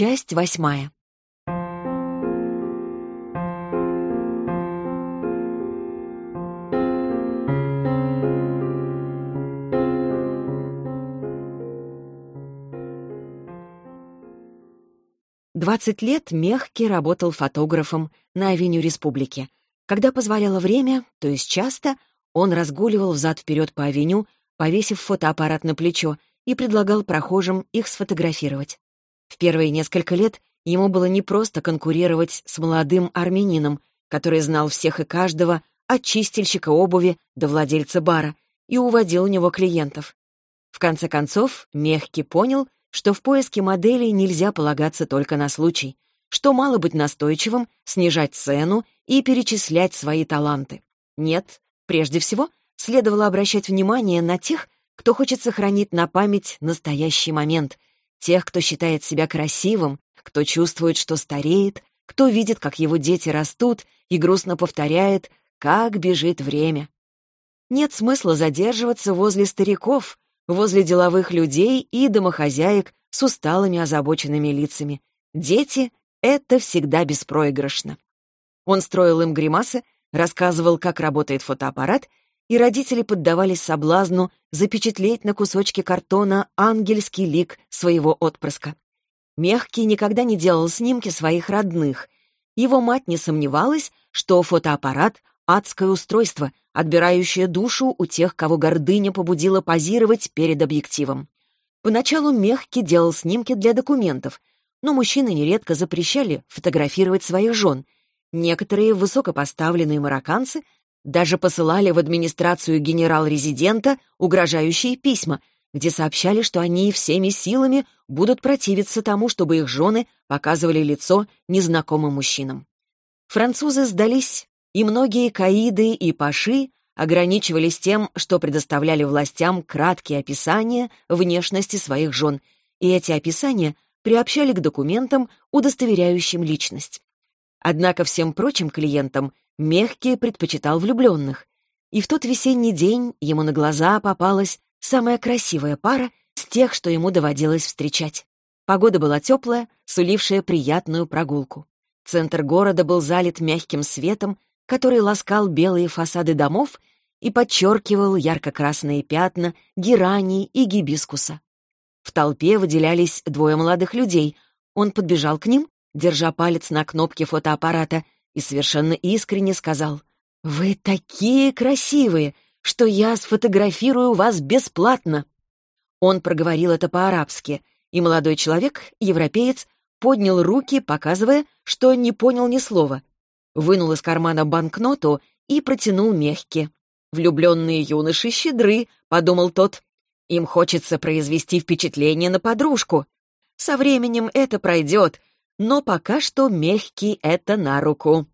Часть восьмая. Двадцать лет Мехки работал фотографом на авеню Республики. Когда позволяло время, то есть часто, он разгуливал взад-вперед по авеню, повесив фотоаппарат на плечо, и предлагал прохожим их сфотографировать. В первые несколько лет ему было непросто конкурировать с молодым армянином, который знал всех и каждого, от чистильщика обуви до владельца бара, и уводил у него клиентов. В конце концов, Мехки понял, что в поиске моделей нельзя полагаться только на случай, что мало быть настойчивым, снижать цену и перечислять свои таланты. Нет, прежде всего, следовало обращать внимание на тех, кто хочет сохранить на память настоящий момент, тех, кто считает себя красивым, кто чувствует, что стареет, кто видит, как его дети растут и грустно повторяет, как бежит время. Нет смысла задерживаться возле стариков, возле деловых людей и домохозяек с усталыми озабоченными лицами. Дети — это всегда беспроигрышно. Он строил им гримасы, рассказывал, как работает фотоаппарат, и родители поддавались соблазну запечатлеть на кусочке картона ангельский лик своего отпрыска. Мягкий никогда не делал снимки своих родных. Его мать не сомневалась, что фотоаппарат адское устройство, отбирающее душу у тех, кого гордыня побудила позировать перед объективом. Поначалу Мехки делал снимки для документов, но мужчины нередко запрещали фотографировать своих жен. Некоторые высокопоставленные марокканцы даже посылали в администрацию генерал-резидента угрожающие письма, где сообщали, что они всеми силами будут противиться тому, чтобы их жены показывали лицо незнакомым мужчинам. Французы сдались и многие каиды и паши ограничивались тем, что предоставляли властям краткие описания внешности своих жен, и эти описания приобщали к документам, удостоверяющим личность. Однако всем прочим клиентам Мехки предпочитал влюбленных, и в тот весенний день ему на глаза попалась самая красивая пара с тех, что ему доводилось встречать. Погода была теплая, сулившая приятную прогулку. Центр города был залит мягким светом, который ласкал белые фасады домов и подчеркивал ярко-красные пятна герани и гибискуса. В толпе выделялись двое молодых людей. Он подбежал к ним, держа палец на кнопке фотоаппарата, и совершенно искренне сказал, «Вы такие красивые, что я сфотографирую вас бесплатно!» Он проговорил это по-арабски, и молодой человек, европеец, поднял руки, показывая, что не понял ни слова вынул из кармана банкноту и протянул мягкие. «Влюбленные юноши щедры», — подумал тот. «Им хочется произвести впечатление на подружку. Со временем это пройдет, но пока что мягкий это на руку».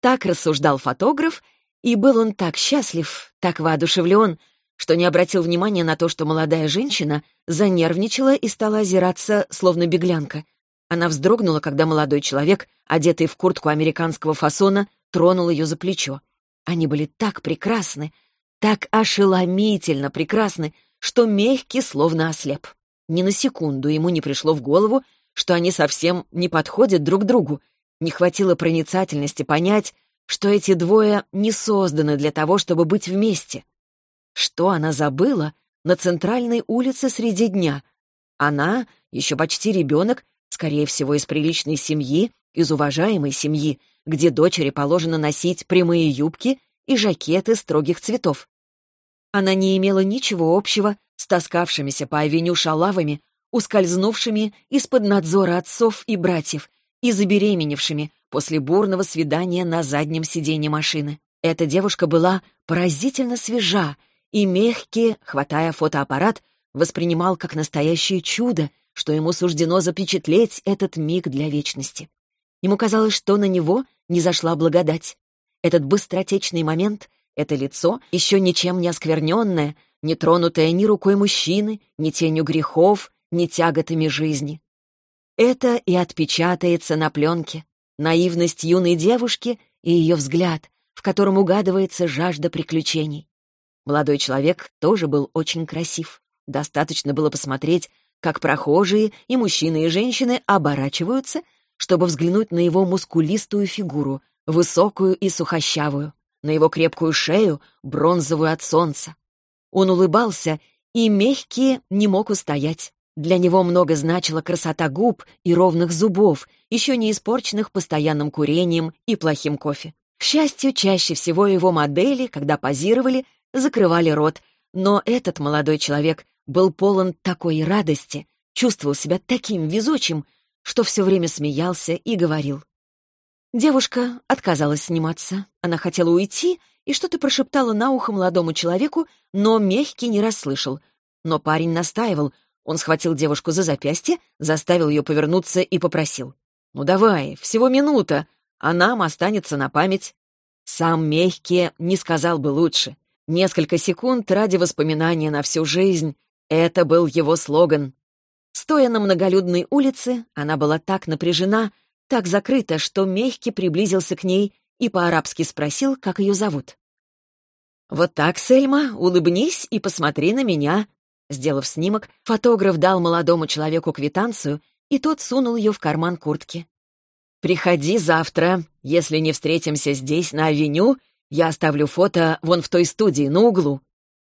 Так рассуждал фотограф, и был он так счастлив, так воодушевлен, что не обратил внимания на то, что молодая женщина занервничала и стала озираться, словно беглянка — она вздрогнула, когда молодой человек, одетый в куртку американского фасона, тронул ее за плечо. Они были так прекрасны, так ошеломительно прекрасны, что мягкий словно ослеп. Ни на секунду ему не пришло в голову, что они совсем не подходят друг другу. Не хватило проницательности понять, что эти двое не созданы для того, чтобы быть вместе. Что она забыла на центральной улице среди дня? Она, еще почти ребенок, Скорее всего, из приличной семьи, из уважаемой семьи, где дочери положено носить прямые юбки и жакеты строгих цветов. Она не имела ничего общего с таскавшимися по авеню шалавами, ускользнувшими из-под надзора отцов и братьев и забеременевшими после бурного свидания на заднем сиденье машины. Эта девушка была поразительно свежа, и мягкий, хватая фотоаппарат, воспринимал как настоящее чудо, что ему суждено запечатлеть этот миг для вечности. Ему казалось, что на него не зашла благодать. Этот быстротечный момент, это лицо, еще ничем не оскверненное, не тронутое ни рукой мужчины, ни тенью грехов, ни тяготами жизни. Это и отпечатается на пленке. Наивность юной девушки и ее взгляд, в котором угадывается жажда приключений. Молодой человек тоже был очень красив. Достаточно было посмотреть как прохожие и мужчины и женщины оборачиваются, чтобы взглянуть на его мускулистую фигуру, высокую и сухощавую, на его крепкую шею, бронзовую от солнца. Он улыбался, и мягкие не мог устоять. Для него много значила красота губ и ровных зубов, еще не испорченных постоянным курением и плохим кофе. К счастью, чаще всего его модели, когда позировали, закрывали рот, но этот молодой человек был полон такой радости, чувствовал себя таким везучим, что все время смеялся и говорил. Девушка отказалась сниматься. Она хотела уйти и что-то прошептала на ухо молодому человеку, но мягкий не расслышал. Но парень настаивал. Он схватил девушку за запястье, заставил ее повернуться и попросил. «Ну давай, всего минута, а нам останется на память». Сам мягкий не сказал бы лучше. Несколько секунд ради воспоминания на всю жизнь — это был его слоган. Стоя на многолюдной улице, она была так напряжена, так закрыта, что мягкий приблизился к ней и по-арабски спросил, как ее зовут. «Вот так, Сельма, улыбнись и посмотри на меня». Сделав снимок, фотограф дал молодому человеку квитанцию, и тот сунул ее в карман куртки. «Приходи завтра. Если не встретимся здесь, на авеню, я оставлю фото вон в той студии, на углу».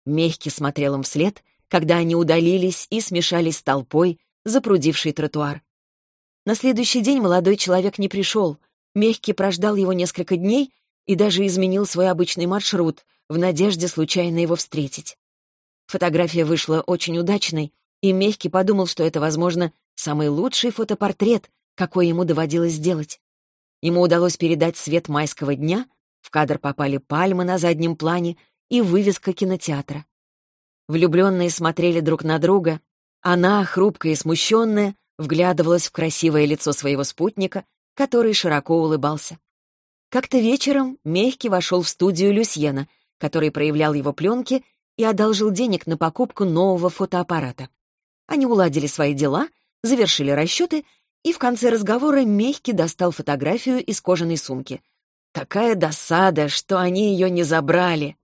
Мехки смотрел им вслед, когда они удалились и смешались с толпой, запрудившей тротуар. На следующий день молодой человек не пришел. Мехки прождал его несколько дней и даже изменил свой обычный маршрут в надежде случайно его встретить. Фотография вышла очень удачной, и Мехки подумал, что это, возможно, самый лучший фотопортрет, какой ему доводилось сделать. Ему удалось передать свет майского дня, в кадр попали пальмы на заднем плане и вывеска кинотеатра. Влюбленные смотрели друг на друга. Она, хрупкая и смущенная, вглядывалась в красивое лицо своего спутника, который широко улыбался. Как-то вечером Мехки вошел в студию Люсьена, который проявлял его пленки и одолжил денег на покупку нового фотоаппарата. Они уладили свои дела, завершили расчеты, и в конце разговора Мехки достал фотографию из кожаной сумки. Такая досада, что они ее не забрали.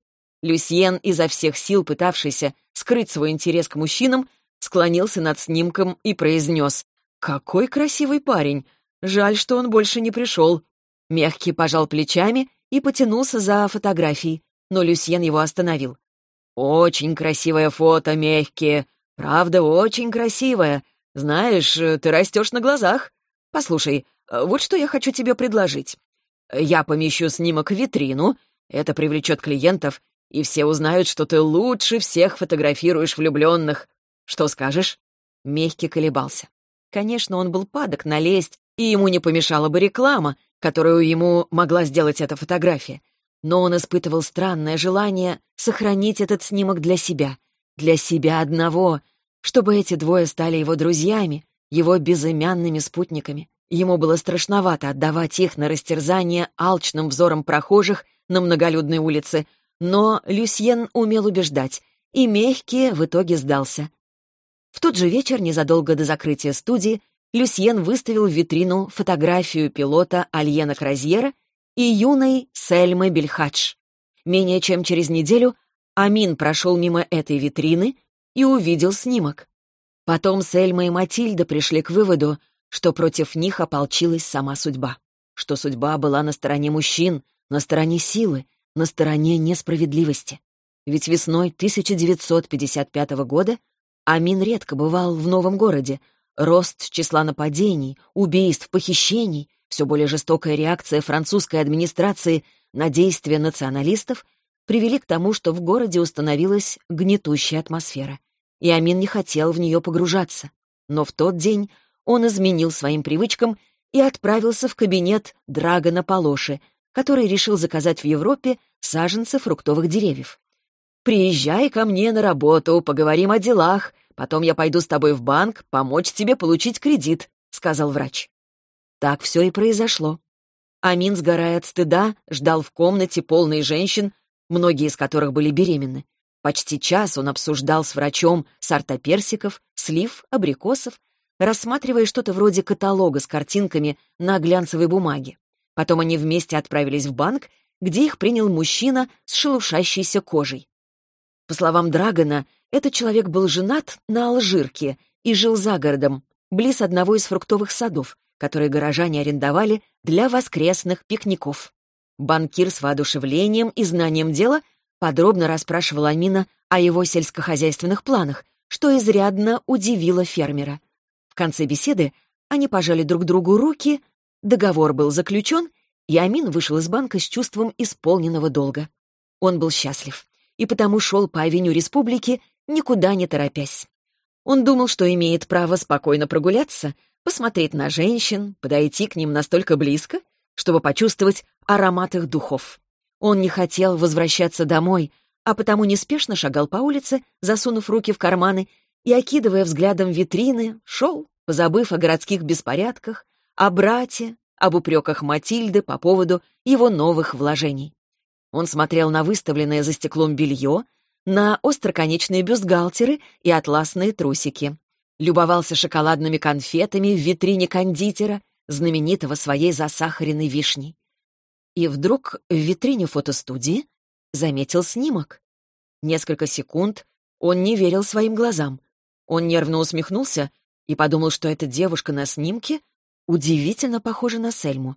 Люсьен, изо всех сил пытавшийся скрыть свой интерес к мужчинам, склонился над снимком и произнес «Какой красивый парень! Жаль, что он больше не пришел». Мягкий пожал плечами и потянулся за фотографией, но Люсьен его остановил. «Очень красивое фото, Мягкие. Правда, очень красивое. Знаешь, ты растешь на глазах. Послушай, вот что я хочу тебе предложить. Я помещу снимок в витрину, это привлечет клиентов, и все узнают, что ты лучше всех фотографируешь влюбленных. Что скажешь?» Мехки колебался. Конечно, он был падок на лесть, и ему не помешала бы реклама, которую ему могла сделать эта фотография. Но он испытывал странное желание сохранить этот снимок для себя, для себя одного, чтобы эти двое стали его друзьями, его безымянными спутниками. Ему было страшновато отдавать их на растерзание алчным взором прохожих на многолюдной улице, но Люсьен умел убеждать, и мягкий в итоге сдался. В тот же вечер, незадолго до закрытия студии, Люсьен выставил в витрину фотографию пилота Альена Кразьера и юной Сельмы Бельхадж. Менее чем через неделю Амин прошел мимо этой витрины и увидел снимок. Потом Сельма и Матильда пришли к выводу, что против них ополчилась сама судьба, что судьба была на стороне мужчин, на стороне силы, на стороне несправедливости. Ведь весной 1955 года Амин редко бывал в новом городе. Рост числа нападений, убийств, похищений, все более жестокая реакция французской администрации на действия националистов привели к тому, что в городе установилась гнетущая атмосфера. И Амин не хотел в нее погружаться. Но в тот день он изменил своим привычкам и отправился в кабинет Драгона Полоши, который решил заказать в Европе саженцы фруктовых деревьев. «Приезжай ко мне на работу, поговорим о делах. Потом я пойду с тобой в банк помочь тебе получить кредит», — сказал врач. Так все и произошло. Амин, сгорая от стыда, ждал в комнате полной женщин, многие из которых были беременны. Почти час он обсуждал с врачом сорта персиков, слив, абрикосов, рассматривая что-то вроде каталога с картинками на глянцевой бумаге. Потом они вместе отправились в банк, где их принял мужчина с шелушащейся кожей. По словам Драгона, этот человек был женат на алжирке и жил за городом, близ одного из фруктовых садов, которые горожане арендовали для воскресных пикников. Банкир с воодушевлением и знанием дела подробно расспрашивал Амина о его сельскохозяйственных планах, что изрядно удивило фермера. В конце беседы они пожали друг другу руки, договор был заключен, и Амин вышел из банка с чувством исполненного долга. Он был счастлив, и потому шел по авеню республики, никуда не торопясь. Он думал, что имеет право спокойно прогуляться, посмотреть на женщин, подойти к ним настолько близко, чтобы почувствовать аромат их духов. Он не хотел возвращаться домой, а потому неспешно шагал по улице, засунув руки в карманы и, окидывая взглядом витрины, шел, позабыв о городских беспорядках, о брате, об упреках Матильды по поводу его новых вложений. Он смотрел на выставленное за стеклом белье, на остроконечные бюстгальтеры и атласные трусики. Любовался шоколадными конфетами в витрине кондитера, знаменитого своей засахаренной вишней. И вдруг в витрине фотостудии заметил снимок. Несколько секунд он не верил своим глазам. Он нервно усмехнулся и подумал, что эта девушка на снимке удивительно похожа на Сельму.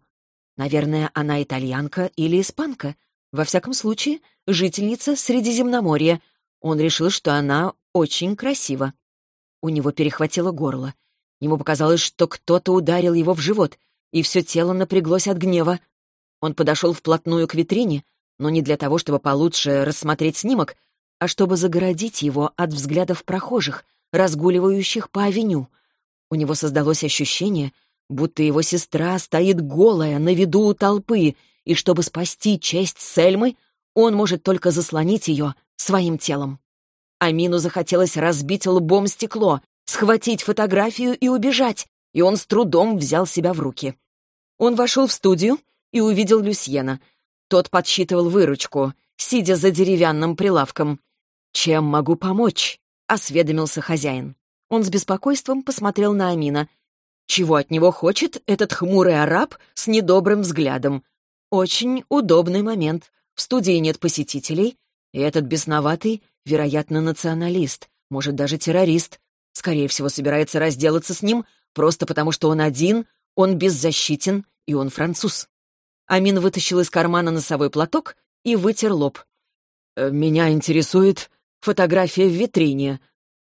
Наверное, она итальянка или испанка. Во всяком случае, жительница Средиземноморья. Он решил, что она очень красива. У него перехватило горло. Ему показалось, что кто-то ударил его в живот, и все тело напряглось от гнева. Он подошел вплотную к витрине, но не для того, чтобы получше рассмотреть снимок, а чтобы загородить его от взглядов прохожих, разгуливающих по авеню. У него создалось ощущение, будто его сестра стоит голая на виду у толпы, и чтобы спасти честь Сельмы, он может только заслонить ее своим телом. Амину захотелось разбить лбом стекло, схватить фотографию и убежать, и он с трудом взял себя в руки. Он вошел в студию и увидел Люсьена. Тот подсчитывал выручку, сидя за деревянным прилавком. «Чем могу помочь?» — осведомился хозяин. Он с беспокойством посмотрел на Амина. Чего от него хочет этот хмурый араб с недобрым взглядом? Очень удобный момент. В студии нет посетителей, и этот бесноватый, вероятно, националист, может, даже террорист. Скорее всего, собирается разделаться с ним просто потому, что он один, он беззащитен, и он француз. Амин вытащил из кармана носовой платок и вытер лоб. «Э, «Меня интересует фотография в витрине.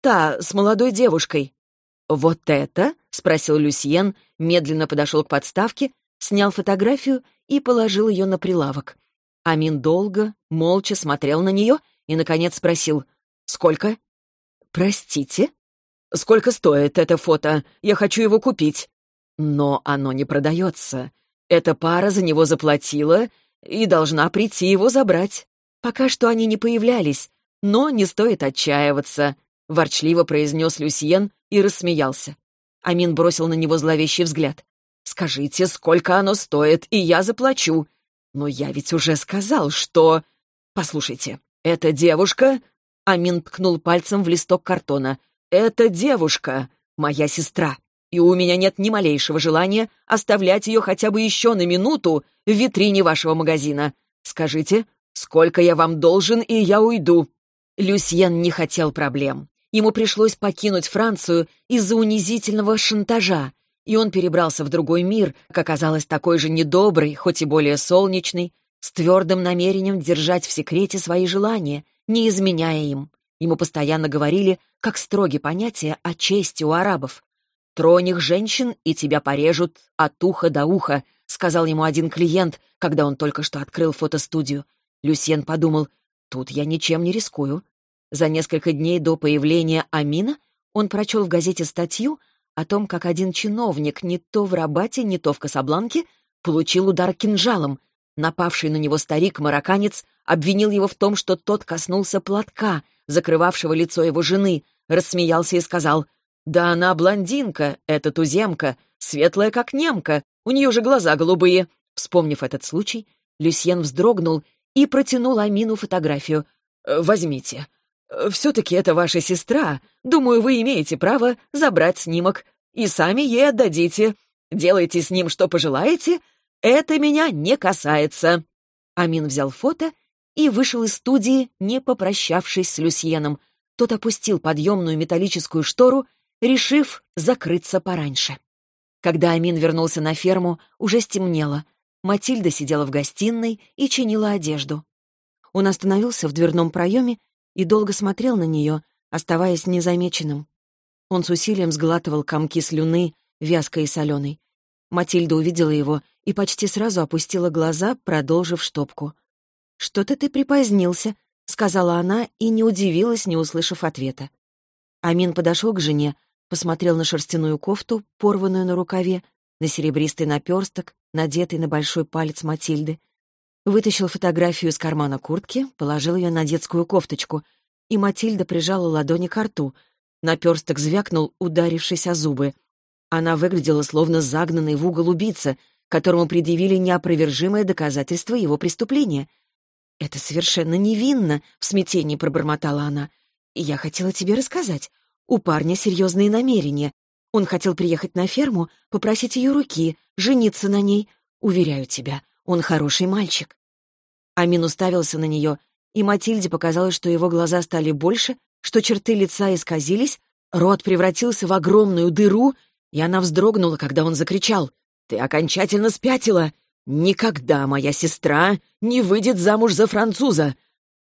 Та, с молодой девушкой». «Вот это?» — спросил Люсьен, медленно подошел к подставке, снял фотографию и положил ее на прилавок. Амин долго, молча смотрел на нее и, наконец, спросил «Сколько?» «Простите?» «Сколько стоит это фото? Я хочу его купить». «Но оно не продается. Эта пара за него заплатила и должна прийти его забрать. Пока что они не появлялись, но не стоит отчаиваться», — ворчливо произнес Люсьен и рассмеялся. Амин бросил на него зловещий взгляд. Скажите, сколько оно стоит, и я заплачу. Но я ведь уже сказал, что... Послушайте, эта девушка...» Амин ткнул пальцем в листок картона. «Эта девушка — моя сестра, и у меня нет ни малейшего желания оставлять ее хотя бы еще на минуту в витрине вашего магазина. Скажите, сколько я вам должен, и я уйду». Люсьен не хотел проблем. Ему пришлось покинуть Францию из-за унизительного шантажа, и он перебрался в другой мир, как оказалось, такой же недобрый, хоть и более солнечный, с твердым намерением держать в секрете свои желания, не изменяя им. Ему постоянно говорили, как строги понятия о чести у арабов. «Тронь их женщин, и тебя порежут от уха до уха», сказал ему один клиент, когда он только что открыл фотостудию. Люсьен подумал, тут я ничем не рискую. За несколько дней до появления Амина он прочел в газете статью о том, как один чиновник не то в Рабате, не то в Касабланке получил удар кинжалом. Напавший на него старик-марокканец обвинил его в том, что тот коснулся платка, закрывавшего лицо его жены, рассмеялся и сказал, «Да она блондинка, эта туземка, светлая как немка, у нее же глаза голубые». Вспомнив этот случай, Люсьен вздрогнул и протянул Амину фотографию. «Возьмите. Все-таки это ваша сестра. Думаю, вы имеете право забрать снимок. И сами ей отдадите. Делайте с ним, что пожелаете. Это меня не касается». Амин взял фото и вышел из студии, не попрощавшись с Люсьеном. Тот опустил подъемную металлическую штору, решив закрыться пораньше. Когда Амин вернулся на ферму, уже стемнело. Матильда сидела в гостиной и чинила одежду. Он остановился в дверном проеме и долго смотрел на нее, оставаясь незамеченным. Он с усилием сглатывал комки слюны, вязкой и соленой. Матильда увидела его и почти сразу опустила глаза, продолжив штопку. «Что-то ты припозднился», — сказала она и не удивилась, не услышав ответа. Амин подошел к жене, посмотрел на шерстяную кофту, порванную на рукаве, на серебристый наперсток, надетый на большой палец Матильды. Вытащил фотографию из кармана куртки, положил ее на детскую кофточку, и Матильда прижала ладони к рту. Наперсток звякнул, ударившись о зубы. Она выглядела словно загнанный в угол убийца, которому предъявили неопровержимое доказательство его преступления. «Это совершенно невинно», — в смятении пробормотала она. «Я хотела тебе рассказать. У парня серьезные намерения. Он хотел приехать на ферму, попросить ее руки, жениться на ней. Уверяю тебя, он хороший мальчик». Амин уставился на нее, и Матильде показалось, что его глаза стали больше, что черты лица исказились, рот превратился в огромную дыру, и она вздрогнула, когда он закричал. «Ты окончательно спятила! Никогда моя сестра не выйдет замуж за француза!»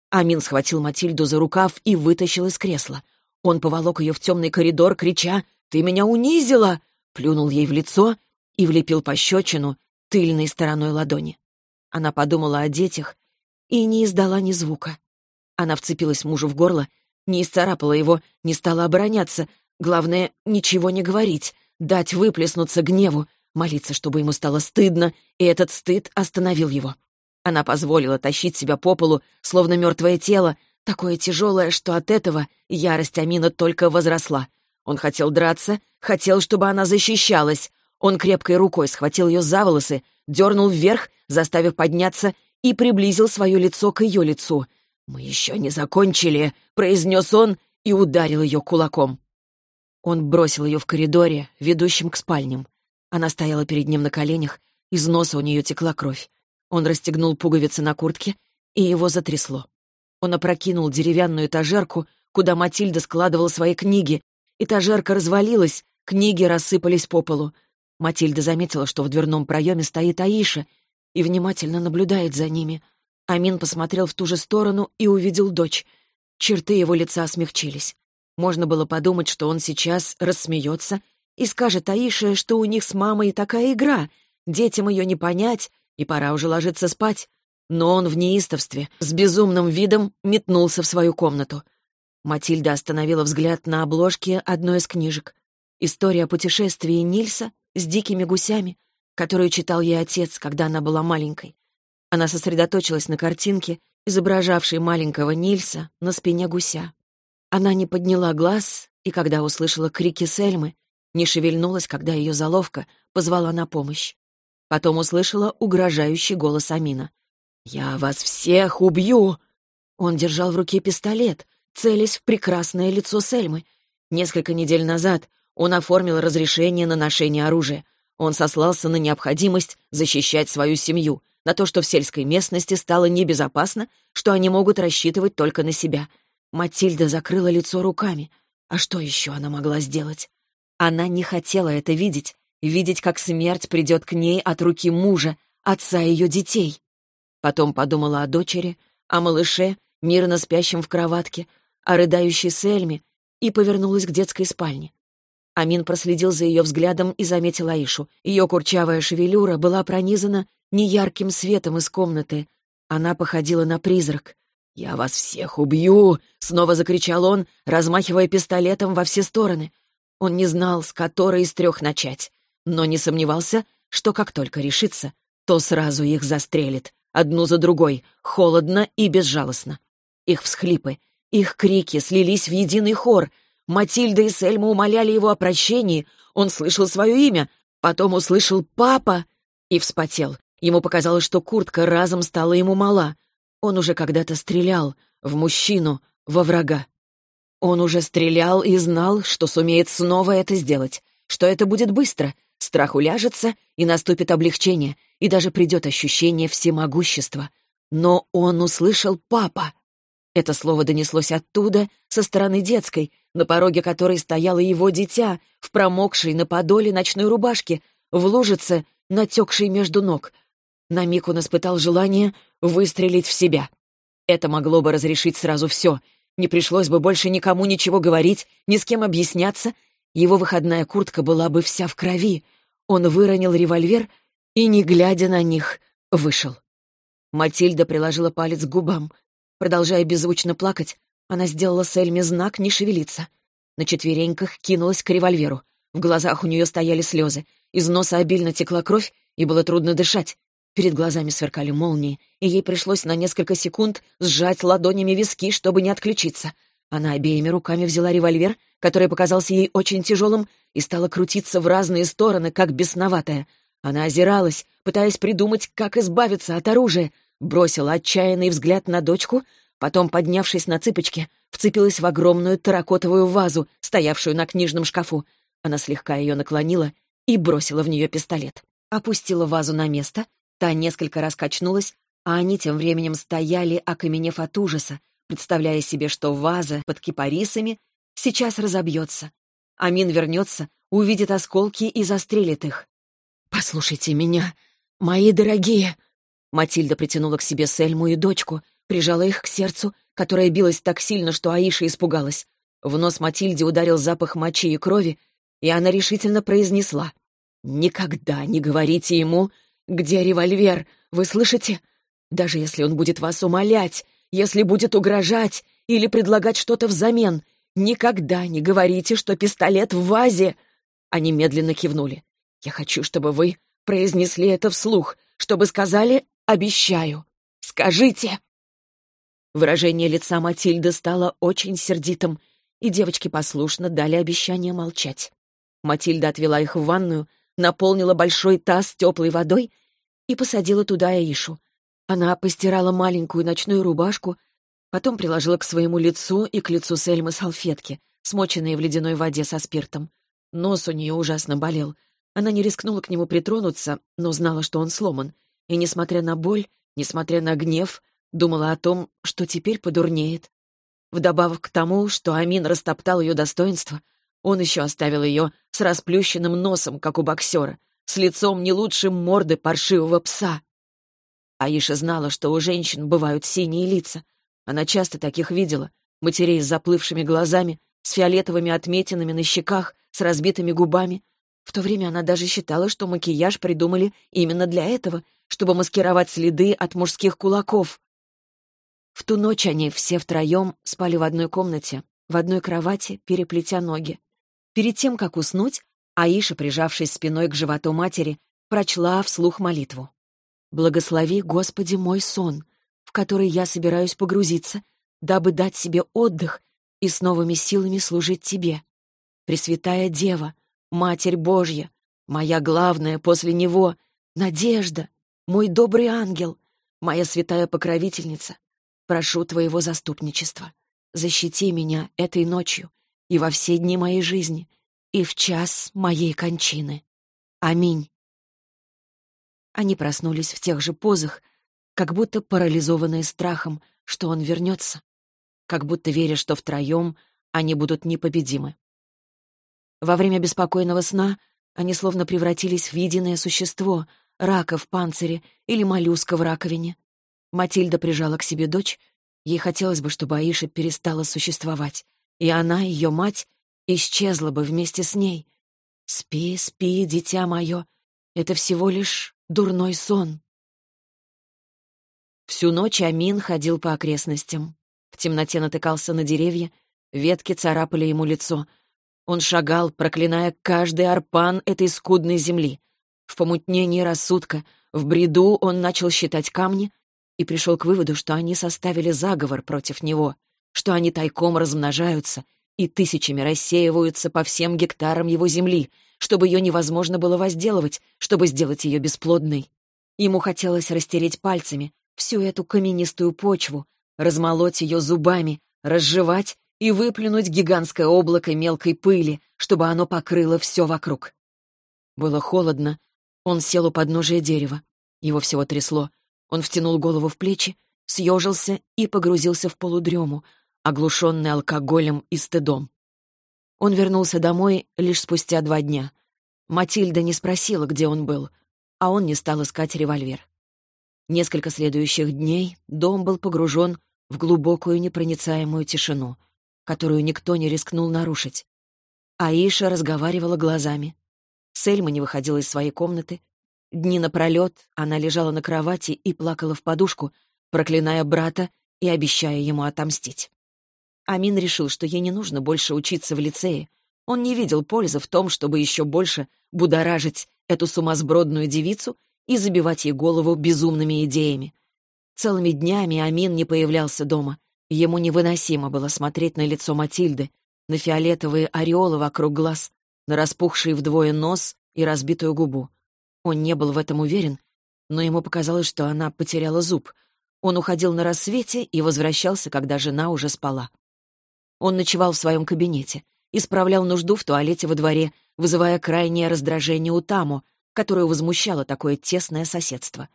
Амин схватил Матильду за рукав и вытащил из кресла. Он поволок ее в темный коридор, крича «Ты меня унизила!» плюнул ей в лицо и влепил пощечину тыльной стороной ладони. Она подумала о детях и не издала ни звука. Она вцепилась мужу в горло, не исцарапала его, не стала обороняться. Главное, ничего не говорить, дать выплеснуться гневу, молиться, чтобы ему стало стыдно, и этот стыд остановил его. Она позволила тащить себя по полу, словно мертвое тело, такое тяжелое, что от этого ярость Амина только возросла. Он хотел драться, хотел, чтобы она защищалась. Он крепкой рукой схватил ее за волосы, дернул вверх, заставив подняться, и приблизил свое лицо к ее лицу. «Мы еще не закончили», — произнес он и ударил ее кулаком. Он бросил ее в коридоре, ведущем к спальням. Она стояла перед ним на коленях, из носа у нее текла кровь. Он расстегнул пуговицы на куртке, и его затрясло. Он опрокинул деревянную этажерку, куда Матильда складывала свои книги. Этажерка развалилась, книги рассыпались по полу. Матильда заметила, что в дверном проеме стоит Аиша — и внимательно наблюдает за ними. Амин посмотрел в ту же сторону и увидел дочь. Черты его лица смягчились. Можно было подумать, что он сейчас рассмеется и скажет Аише, что у них с мамой такая игра, детям ее не понять, и пора уже ложиться спать. Но он в неистовстве, с безумным видом метнулся в свою комнату. Матильда остановила взгляд на обложке одной из книжек. История о путешествии Нильса с дикими гусями, которую читал ей отец, когда она была маленькой. Она сосредоточилась на картинке, изображавшей маленького Нильса на спине гуся. Она не подняла глаз, и когда услышала крики Сельмы, не шевельнулась, когда ее заловка позвала на помощь. Потом услышала угрожающий голос Амина. «Я вас всех убью!» Он держал в руке пистолет, целясь в прекрасное лицо Сельмы. Несколько недель назад он оформил разрешение на ношение оружия. Он сослался на необходимость защищать свою семью, на то, что в сельской местности стало небезопасно, что они могут рассчитывать только на себя. Матильда закрыла лицо руками. А что еще она могла сделать? Она не хотела это видеть, видеть, как смерть придет к ней от руки мужа, отца ее детей. Потом подумала о дочери, о малыше, мирно спящем в кроватке, о рыдающей Сельме и повернулась к детской спальне. Амин проследил за ее взглядом и заметил Аишу. Ее курчавая шевелюра была пронизана неярким светом из комнаты. Она походила на призрак. «Я вас всех убью!» — снова закричал он, размахивая пистолетом во все стороны. Он не знал, с которой из трех начать, но не сомневался, что как только решится, то сразу их застрелит, одну за другой, холодно и безжалостно. Их всхлипы, их крики слились в единый хор — Матильда и Сельма умоляли его о прощении. Он слышал свое имя, потом услышал «папа» и вспотел. Ему показалось, что куртка разом стала ему мала. Он уже когда-то стрелял в мужчину, во врага. Он уже стрелял и знал, что сумеет снова это сделать, что это будет быстро, страх уляжется, и наступит облегчение, и даже придет ощущение всемогущества. Но он услышал «папа». Это слово донеслось оттуда, со стороны детской, на пороге которой стояло его дитя, в промокшей на подоле ночной рубашке, в лужице, натекшей между ног. На миг он испытал желание выстрелить в себя. Это могло бы разрешить сразу все. Не пришлось бы больше никому ничего говорить, ни с кем объясняться. Его выходная куртка была бы вся в крови. Он выронил револьвер и, не глядя на них, вышел. Матильда приложила палец к губам. Продолжая беззвучно плакать, она сделала Сельме знак не шевелиться. На четвереньках кинулась к револьверу. В глазах у нее стояли слезы. Из носа обильно текла кровь, и было трудно дышать. Перед глазами сверкали молнии, и ей пришлось на несколько секунд сжать ладонями виски, чтобы не отключиться. Она обеими руками взяла револьвер, который показался ей очень тяжелым, и стала крутиться в разные стороны, как бесноватая. Она озиралась, пытаясь придумать, как избавиться от оружия, бросила отчаянный взгляд на дочку, потом, поднявшись на цыпочки, вцепилась в огромную терракотовую вазу, стоявшую на книжном шкафу. Она слегка ее наклонила и бросила в нее пистолет. Опустила вазу на место, та несколько раз качнулась, а они тем временем стояли, окаменев от ужаса, представляя себе, что ваза под кипарисами сейчас разобьется. Амин вернется, увидит осколки и застрелит их. «Послушайте меня, мои дорогие!» Матильда притянула к себе Сельму и дочку, прижала их к сердцу, которое билось так сильно, что Аиша испугалась. В нос Матильде ударил запах мочи и крови, и она решительно произнесла. «Никогда не говорите ему, где револьвер, вы слышите? Даже если он будет вас умолять, если будет угрожать или предлагать что-то взамен, никогда не говорите, что пистолет в вазе!» Они медленно кивнули. «Я хочу, чтобы вы произнесли это вслух, чтобы сказали Обещаю. Скажите!» Выражение лица Матильды стало очень сердитым, и девочки послушно дали обещание молчать. Матильда отвела их в ванную, наполнила большой таз теплой водой и посадила туда Аишу. Она постирала маленькую ночную рубашку, потом приложила к своему лицу и к лицу Сельмы салфетки, смоченные в ледяной воде со спиртом. Нос у нее ужасно болел. Она не рискнула к нему притронуться, но знала, что он сломан и, несмотря на боль, несмотря на гнев, думала о том, что теперь подурнеет. Вдобавок к тому, что Амин растоптал ее достоинство, он еще оставил ее с расплющенным носом, как у боксера, с лицом не лучше морды паршивого пса. Аиша знала, что у женщин бывают синие лица. Она часто таких видела, матерей с заплывшими глазами, с фиолетовыми отметинами на щеках, с разбитыми губами. В то время она даже считала, что макияж придумали именно для этого, чтобы маскировать следы от мужских кулаков. В ту ночь они все втроем спали в одной комнате, в одной кровати, переплетя ноги. Перед тем, как уснуть, Аиша, прижавшись спиной к животу матери, прочла вслух молитву. «Благослови, Господи, мой сон, в который я собираюсь погрузиться, дабы дать себе отдых и с новыми силами служить Тебе. Пресвятая Дева, Матерь Божья, моя главная после Него, надежда, мой добрый ангел, моя святая покровительница, прошу твоего заступничества. Защити меня этой ночью и во все дни моей жизни, и в час моей кончины. Аминь. Они проснулись в тех же позах, как будто парализованные страхом, что он вернется, как будто веря, что втроем они будут непобедимы. Во время беспокойного сна они словно превратились в единое существо — рака в панцире или моллюска в раковине. Матильда прижала к себе дочь. Ей хотелось бы, чтобы Аиша перестала существовать, и она, ее мать, исчезла бы вместе с ней. «Спи, спи, дитя мое, это всего лишь дурной сон». Всю ночь Амин ходил по окрестностям. В темноте натыкался на деревья, ветки царапали ему лицо. Он шагал, проклиная каждый арпан этой скудной земли — в помутнении рассудка, в бреду он начал считать камни и пришел к выводу, что они составили заговор против него, что они тайком размножаются и тысячами рассеиваются по всем гектарам его земли, чтобы ее невозможно было возделывать, чтобы сделать ее бесплодной. Ему хотелось растереть пальцами всю эту каменистую почву, размолоть ее зубами, разжевать и выплюнуть гигантское облако мелкой пыли, чтобы оно покрыло все вокруг. Было холодно, он сел у подножия дерева. Его всего трясло. Он втянул голову в плечи съежился и погрузился в полудрему, оглушенный алкоголем и стыдом. Он вернулся домой лишь спустя два дня. Матильда не спросила, где он был, а он не стал искать револьвер. Несколько следующих дней дом был погружен в глубокую непроницаемую тишину, которую никто не рискнул нарушить. Аиша разговаривала глазами. Сельма не выходила из своей комнаты. Дни напролет она лежала на кровати и плакала в подушку, проклиная брата и обещая ему отомстить. Амин решил, что ей не нужно больше учиться в лицее. Он не видел пользы в том, чтобы еще больше будоражить эту сумасбродную девицу и забивать ей голову безумными идеями. Целыми днями Амин не появлялся дома. Ему невыносимо было смотреть на лицо Матильды, на фиолетовые ореолы вокруг глаз, на распухший вдвое нос и разбитую губу. Он не был в этом уверен, но ему показалось, что она потеряла зуб. Он уходил на рассвете и возвращался, когда жена уже спала. Он ночевал в своем кабинете, исправлял нужду в туалете во дворе, вызывая крайнее раздражение у Таму, которую возмущало такое тесное соседство.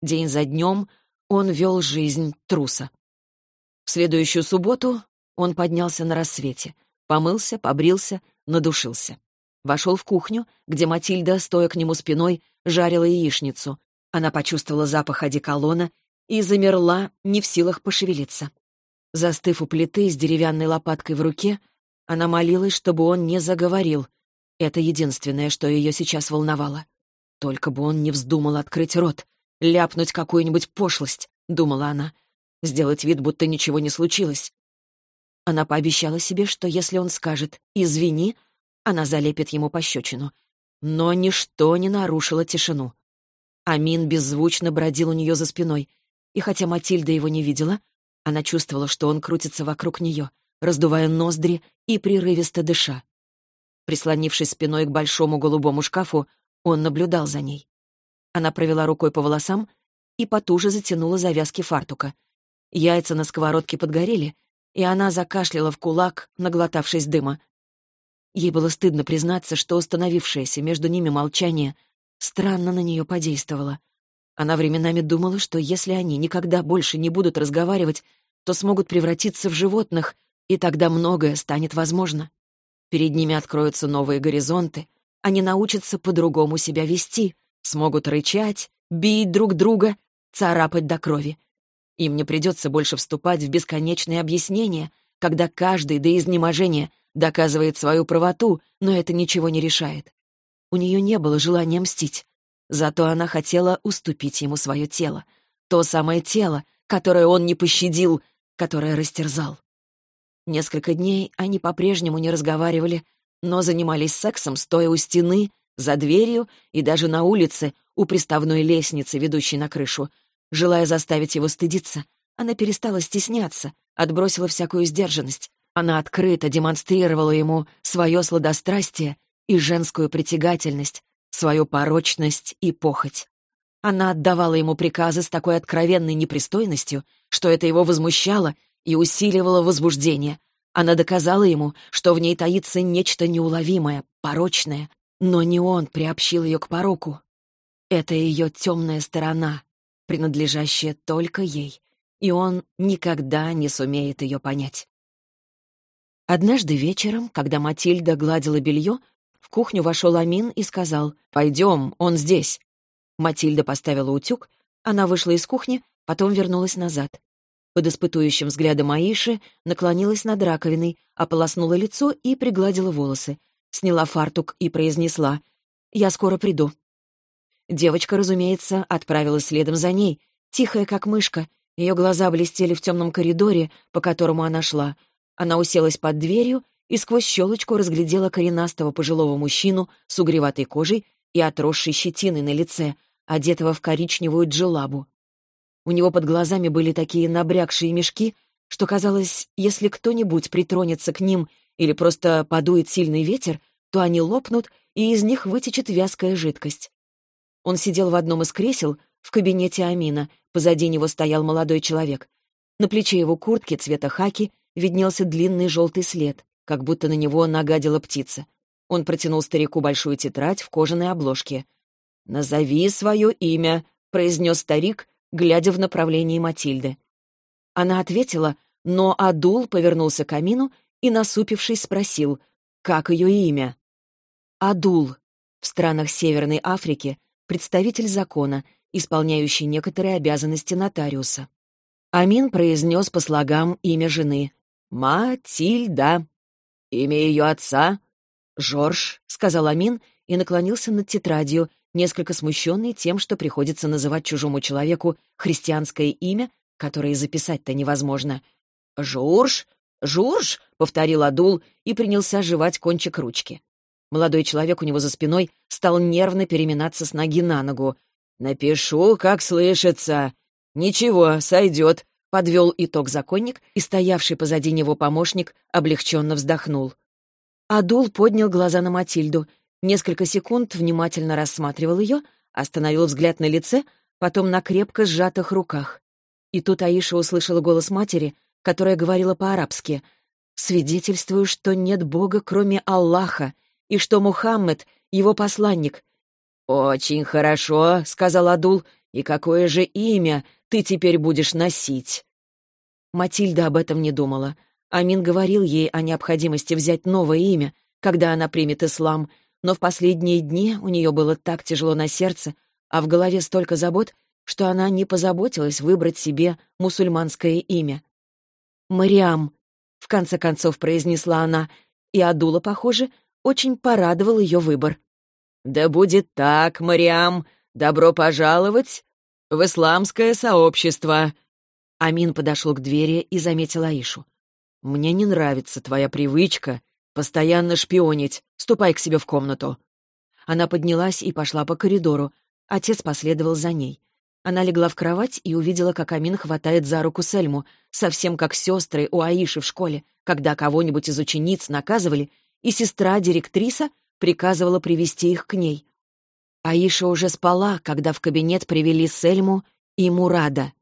День за днем он вел жизнь труса. В следующую субботу он поднялся на рассвете, помылся, побрился, надушился. Вошел в кухню, где Матильда, стоя к нему спиной, жарила яичницу. Она почувствовала запах одеколона и замерла, не в силах пошевелиться. Застыв у плиты с деревянной лопаткой в руке, она молилась, чтобы он не заговорил. Это единственное, что ее сейчас волновало. Только бы он не вздумал открыть рот, ляпнуть какую-нибудь пошлость, думала она, сделать вид, будто ничего не случилось. Она пообещала себе, что если он скажет «извини», она залепит ему пощечину. Но ничто не нарушило тишину. Амин беззвучно бродил у нее за спиной, и хотя Матильда его не видела, она чувствовала, что он крутится вокруг нее, раздувая ноздри и прерывисто дыша. Прислонившись спиной к большому голубому шкафу, он наблюдал за ней. Она провела рукой по волосам и потуже затянула завязки фартука. Яйца на сковородке подгорели, и она закашляла в кулак, наглотавшись дыма. Ей было стыдно признаться, что установившееся между ними молчание странно на нее подействовало. Она временами думала, что если они никогда больше не будут разговаривать, то смогут превратиться в животных, и тогда многое станет возможно. Перед ними откроются новые горизонты, они научатся по-другому себя вести, смогут рычать, бить друг друга, царапать до крови. Им не придется больше вступать в бесконечные объяснения, когда каждый до изнеможения доказывает свою правоту, но это ничего не решает. У нее не было желания мстить. Зато она хотела уступить ему свое тело. То самое тело, которое он не пощадил, которое растерзал. Несколько дней они по-прежнему не разговаривали, но занимались сексом, стоя у стены, за дверью и даже на улице, у приставной лестницы, ведущей на крышу. Желая заставить его стыдиться, она перестала стесняться, отбросила всякую сдержанность. Она открыто демонстрировала ему свое сладострастие и женскую притягательность, свою порочность и похоть. Она отдавала ему приказы с такой откровенной непристойностью, что это его возмущало и усиливало возбуждение. Она доказала ему, что в ней таится нечто неуловимое, порочное, но не он приобщил ее к пороку. Это ее темная сторона, принадлежащая только ей, и он никогда не сумеет ее понять. Однажды вечером, когда Матильда гладила белье, в кухню вошел Амин и сказал «Пойдем, он здесь». Матильда поставила утюг, она вышла из кухни, потом вернулась назад. Под испытующим взглядом Аиши наклонилась над раковиной, ополоснула лицо и пригладила волосы, сняла фартук и произнесла «Я скоро приду». Девочка, разумеется, отправилась следом за ней, тихая как мышка. Ее глаза блестели в темном коридоре, по которому она шла. Она уселась под дверью и сквозь щелочку разглядела коренастого пожилого мужчину с угреватой кожей и отросшей щетиной на лице, одетого в коричневую джелабу. У него под глазами были такие набрякшие мешки, что казалось, если кто-нибудь притронется к ним или просто подует сильный ветер, то они лопнут, и из них вытечет вязкая жидкость. Он сидел в одном из кресел в кабинете Амина, позади него стоял молодой человек. На плече его куртки цвета хаки виднелся длинный желтый след как будто на него нагадила птица. Он протянул старику большую тетрадь в кожаной обложке. «Назови свое имя», — произнес старик, глядя в направлении Матильды. Она ответила, но Адул повернулся к камину и, насупившись, спросил, как ее имя. Адул. В странах Северной Африки представитель закона, исполняющий некоторые обязанности нотариуса. Амин произнес по слогам имя жены. «Матильда». «Имя ее отца?» «Жорж», — сказал Амин и наклонился над тетрадью, несколько смущенный тем, что приходится называть чужому человеку христианское имя, которое записать-то невозможно. «Журж? Журж?» — повторил Адул и принялся жевать кончик ручки. Молодой человек у него за спиной стал нервно переминаться с ноги на ногу. «Напишу, как слышится. Ничего, сойдет», — подвел итог законник, и стоявший позади него помощник облегченно вздохнул. Адул поднял глаза на Матильду, несколько секунд внимательно рассматривал ее, остановил взгляд на лице, потом на крепко сжатых руках. И тут Аиша услышала голос матери, которая говорила по-арабски. «Свидетельствую, что нет Бога, кроме Аллаха, и что Мухаммед — его посланник». «Очень хорошо», — сказал Адул, — «и какое же имя ты теперь будешь носить?» Матильда об этом не думала. Амин говорил ей о необходимости взять новое имя, когда она примет ислам, но в последние дни у нее было так тяжело на сердце, а в голове столько забот, что она не позаботилась выбрать себе мусульманское имя. «Мариам», — в конце концов произнесла она, и Адула, похоже, очень порадовал ее выбор. «Да будет так, Мариам! Добро пожаловать в исламское сообщество!» Амин подошел к двери и заметил Аишу. «Мне не нравится твоя привычка постоянно шпионить. Ступай к себе в комнату». Она поднялась и пошла по коридору. Отец последовал за ней. Она легла в кровать и увидела, как Амин хватает за руку Сельму, совсем как сестры у Аиши в школе, когда кого-нибудь из учениц наказывали, и сестра-директриса приказывала привести их к ней. Аиша уже спала, когда в кабинет привели Сельму и Мурада.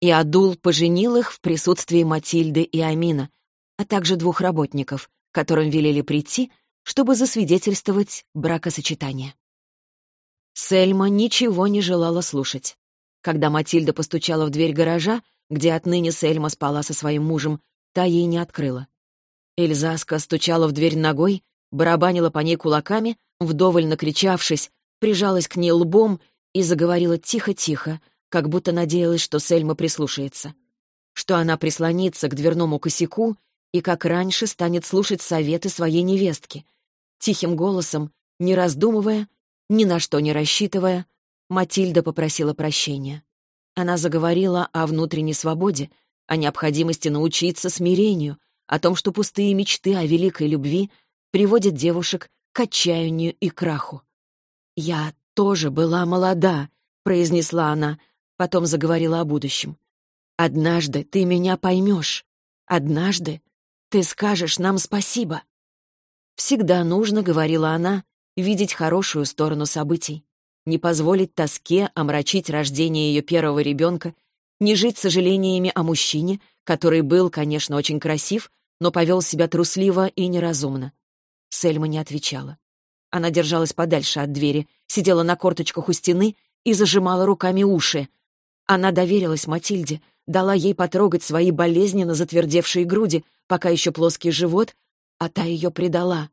И Адул поженил их в присутствии Матильды и Амина, а также двух работников, которым велели прийти, чтобы засвидетельствовать бракосочетание. Сельма ничего не желала слушать. Когда Матильда постучала в дверь гаража, где отныне Сельма спала со своим мужем, та ей не открыла. Эльзаска стучала в дверь ногой, барабанила по ней кулаками, вдоволь накричавшись, прижалась к ней лбом и заговорила тихо-тихо, как будто надеялась, что Сельма прислушается. Что она прислонится к дверному косяку и, как раньше, станет слушать советы своей невестки. Тихим голосом, не раздумывая, ни на что не рассчитывая, Матильда попросила прощения. Она заговорила о внутренней свободе, о необходимости научиться смирению, о том, что пустые мечты о великой любви приводят девушек к отчаянию и краху. «Я тоже была молода», — произнесла она, потом заговорила о будущем. «Однажды ты меня поймешь. Однажды ты скажешь нам спасибо». «Всегда нужно», — говорила она, — «видеть хорошую сторону событий, не позволить тоске омрачить рождение ее первого ребенка, не жить сожалениями о мужчине, который был, конечно, очень красив, но повел себя трусливо и неразумно». Сельма не отвечала. Она держалась подальше от двери, сидела на корточках у стены и зажимала руками уши. Она доверилась Матильде, дала ей потрогать свои болезненно затвердевшие груди, пока еще плоский живот, а та ее предала.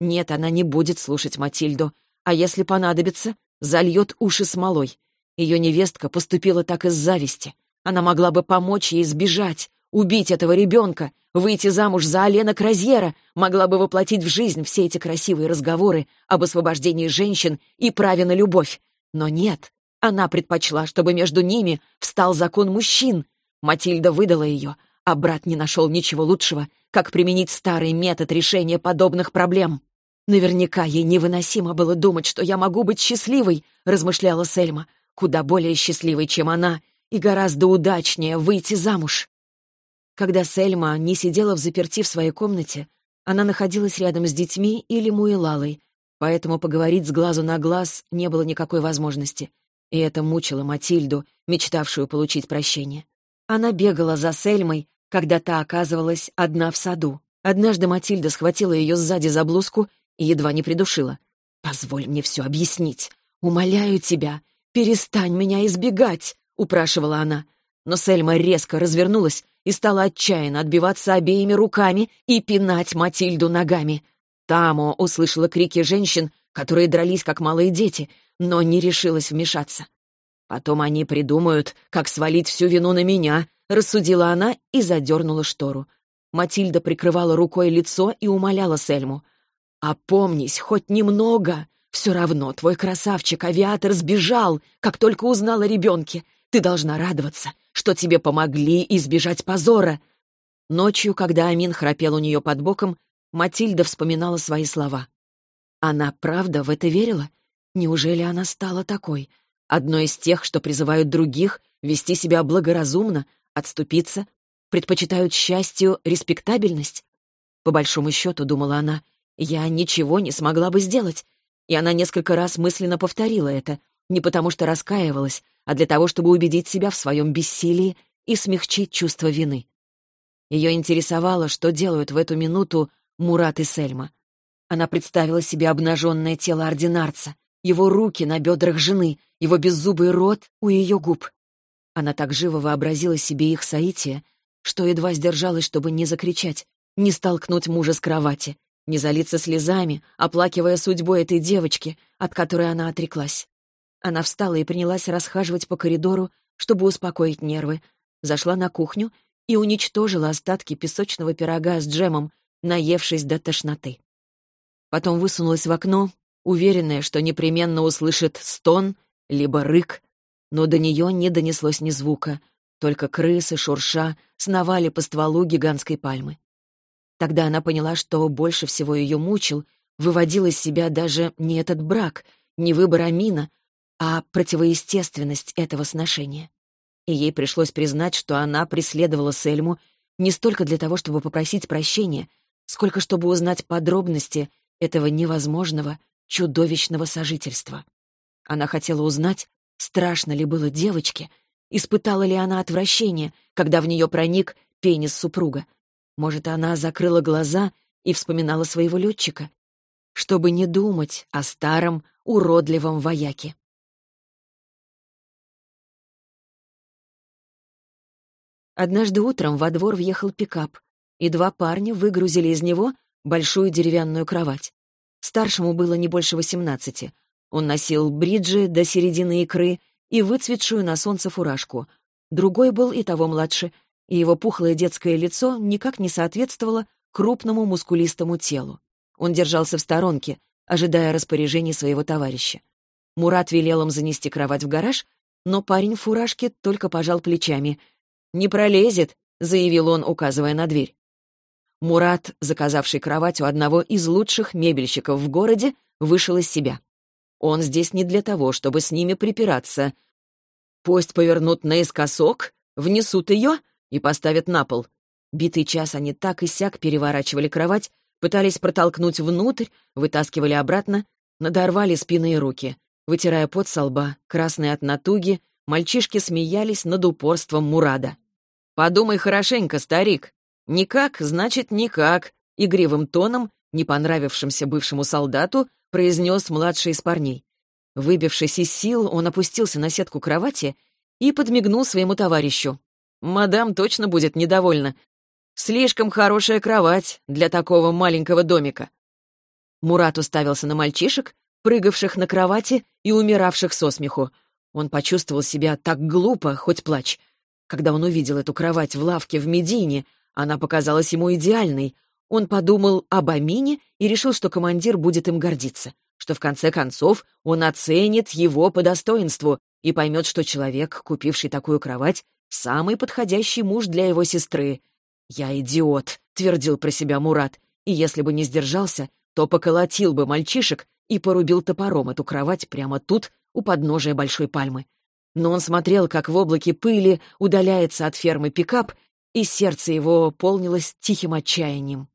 Нет, она не будет слушать Матильду, а если понадобится, зальет уши смолой. Ее невестка поступила так из зависти. Она могла бы помочь ей сбежать, убить этого ребенка, выйти замуж за Алена Кразьера, могла бы воплотить в жизнь все эти красивые разговоры об освобождении женщин и праве на любовь. Но нет, она предпочла, чтобы между ними встал закон мужчин. Матильда выдала ее, а брат не нашел ничего лучшего, как применить старый метод решения подобных проблем. «Наверняка ей невыносимо было думать, что я могу быть счастливой», — размышляла Сельма, «куда более счастливой, чем она, и гораздо удачнее выйти замуж». Когда Сельма не сидела в заперти в своей комнате, она находилась рядом с детьми или Муэлалой, поэтому поговорить с глазу на глаз не было никакой возможности. И это мучило Матильду, мечтавшую получить прощение. Она бегала за Сельмой, когда та оказывалась одна в саду. Однажды Матильда схватила ее сзади за блузку и едва не придушила. «Позволь мне все объяснить. Умоляю тебя, перестань меня избегать», — упрашивала она. но Сельма резко развернулась и стала отчаянно отбиваться обеими руками и пинать Матильду ногами. Тамо услышала крики женщин, которые дрались как малые дети, но не решилась вмешаться. «Потом они придумают, как свалить всю вину на меня», — рассудила она и задернула штору. Матильда прикрывала рукой лицо и умоляла Сельму. «Опомнись хоть немного. Все равно твой красавчик-авиатор сбежал, как только узнал о ребенке. Ты должна радоваться, что тебе помогли избежать позора». Ночью, когда Амин храпел у нее под боком, Матильда вспоминала свои слова. Она правда в это верила? Неужели она стала такой? Одной из тех, что призывают других вести себя благоразумно, отступиться, предпочитают счастью респектабельность? По большому счету, думала она, я ничего не смогла бы сделать. И она несколько раз мысленно повторила это, не потому что раскаивалась, а для того, чтобы убедить себя в своем бессилии и смягчить чувство вины. Ее интересовало, что делают в эту минуту Мурат и Сельма. Она представила себе обнаженное тело ординарца, его руки на бедрах жены, его беззубый рот у ее губ. Она так живо вообразила себе их соитие, что едва сдержалась, чтобы не закричать, не столкнуть мужа с кровати, не залиться слезами, оплакивая судьбу этой девочки, от которой она отреклась. Она встала и принялась расхаживать по коридору, чтобы успокоить нервы, зашла на кухню и уничтожила остатки песочного пирога с джемом, наевшись до тошноты. Потом высунулась в окно, уверенная, что непременно услышит стон, либо рык, но до нее не донеслось ни звука, только крысы, шурша, сновали по стволу гигантской пальмы. Тогда она поняла, что больше всего ее мучил, выводил из себя даже не этот брак, не выбор Амина, а противоестественность этого сношения. И ей пришлось признать, что она преследовала Сельму не столько для того, чтобы попросить прощения, сколько чтобы узнать подробности этого невозможного, чудовищного сожительства. Она хотела узнать, страшно ли было девочке, испытала ли она отвращение, когда в нее проник пенис супруга. Может, она закрыла глаза и вспоминала своего летчика, чтобы не думать о старом, уродливом вояке. Однажды утром во двор въехал пикап, и два парня выгрузили из него большую деревянную кровать. Старшему было не больше восемнадцати. Он носил бриджи до середины икры и выцветшую на солнце фуражку. Другой был и того младше, и его пухлое детское лицо никак не соответствовало крупному мускулистому телу. Он держался в сторонке, ожидая распоряжений своего товарища. Мурат велел им занести кровать в гараж, но парень в фуражке только пожал плечами. «Не пролезет», — заявил он, указывая на дверь. Мурат, заказавший кровать у одного из лучших мебельщиков в городе, вышел из себя. Он здесь не для того, чтобы с ними припираться. Пусть повернут наискосок, внесут ее и поставят на пол. Битый час они так и сяк переворачивали кровать, пытались протолкнуть внутрь, вытаскивали обратно, надорвали спины и руки. Вытирая пот со лба, красные от натуги, мальчишки смеялись над упорством Мурада. «Подумай хорошенько, старик», «Никак, значит, никак», — игривым тоном, не понравившимся бывшему солдату, произнес младший из парней. Выбившись из сил, он опустился на сетку кровати и подмигнул своему товарищу. «Мадам точно будет недовольна. Слишком хорошая кровать для такого маленького домика». Мурат уставился на мальчишек, прыгавших на кровати и умиравших со смеху. Он почувствовал себя так глупо, хоть плачь. Когда он увидел эту кровать в лавке в Медине, она показалась ему идеальной. Он подумал об Амине и решил, что командир будет им гордиться, что в конце концов он оценит его по достоинству и поймет, что человек, купивший такую кровать, самый подходящий муж для его сестры. «Я идиот», — твердил про себя Мурат, и если бы не сдержался, то поколотил бы мальчишек и порубил топором эту кровать прямо тут, у подножия большой пальмы. Но он смотрел, как в облаке пыли удаляется от фермы пикап, и сердце его полнилось тихим отчаянием.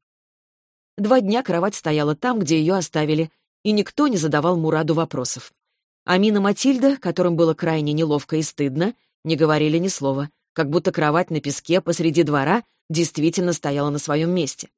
Два дня кровать стояла там, где ее оставили, и никто не задавал Мураду вопросов. Амина Матильда, которым было крайне неловко и стыдно, не говорили ни слова, как будто кровать на песке посреди двора действительно стояла на своем месте.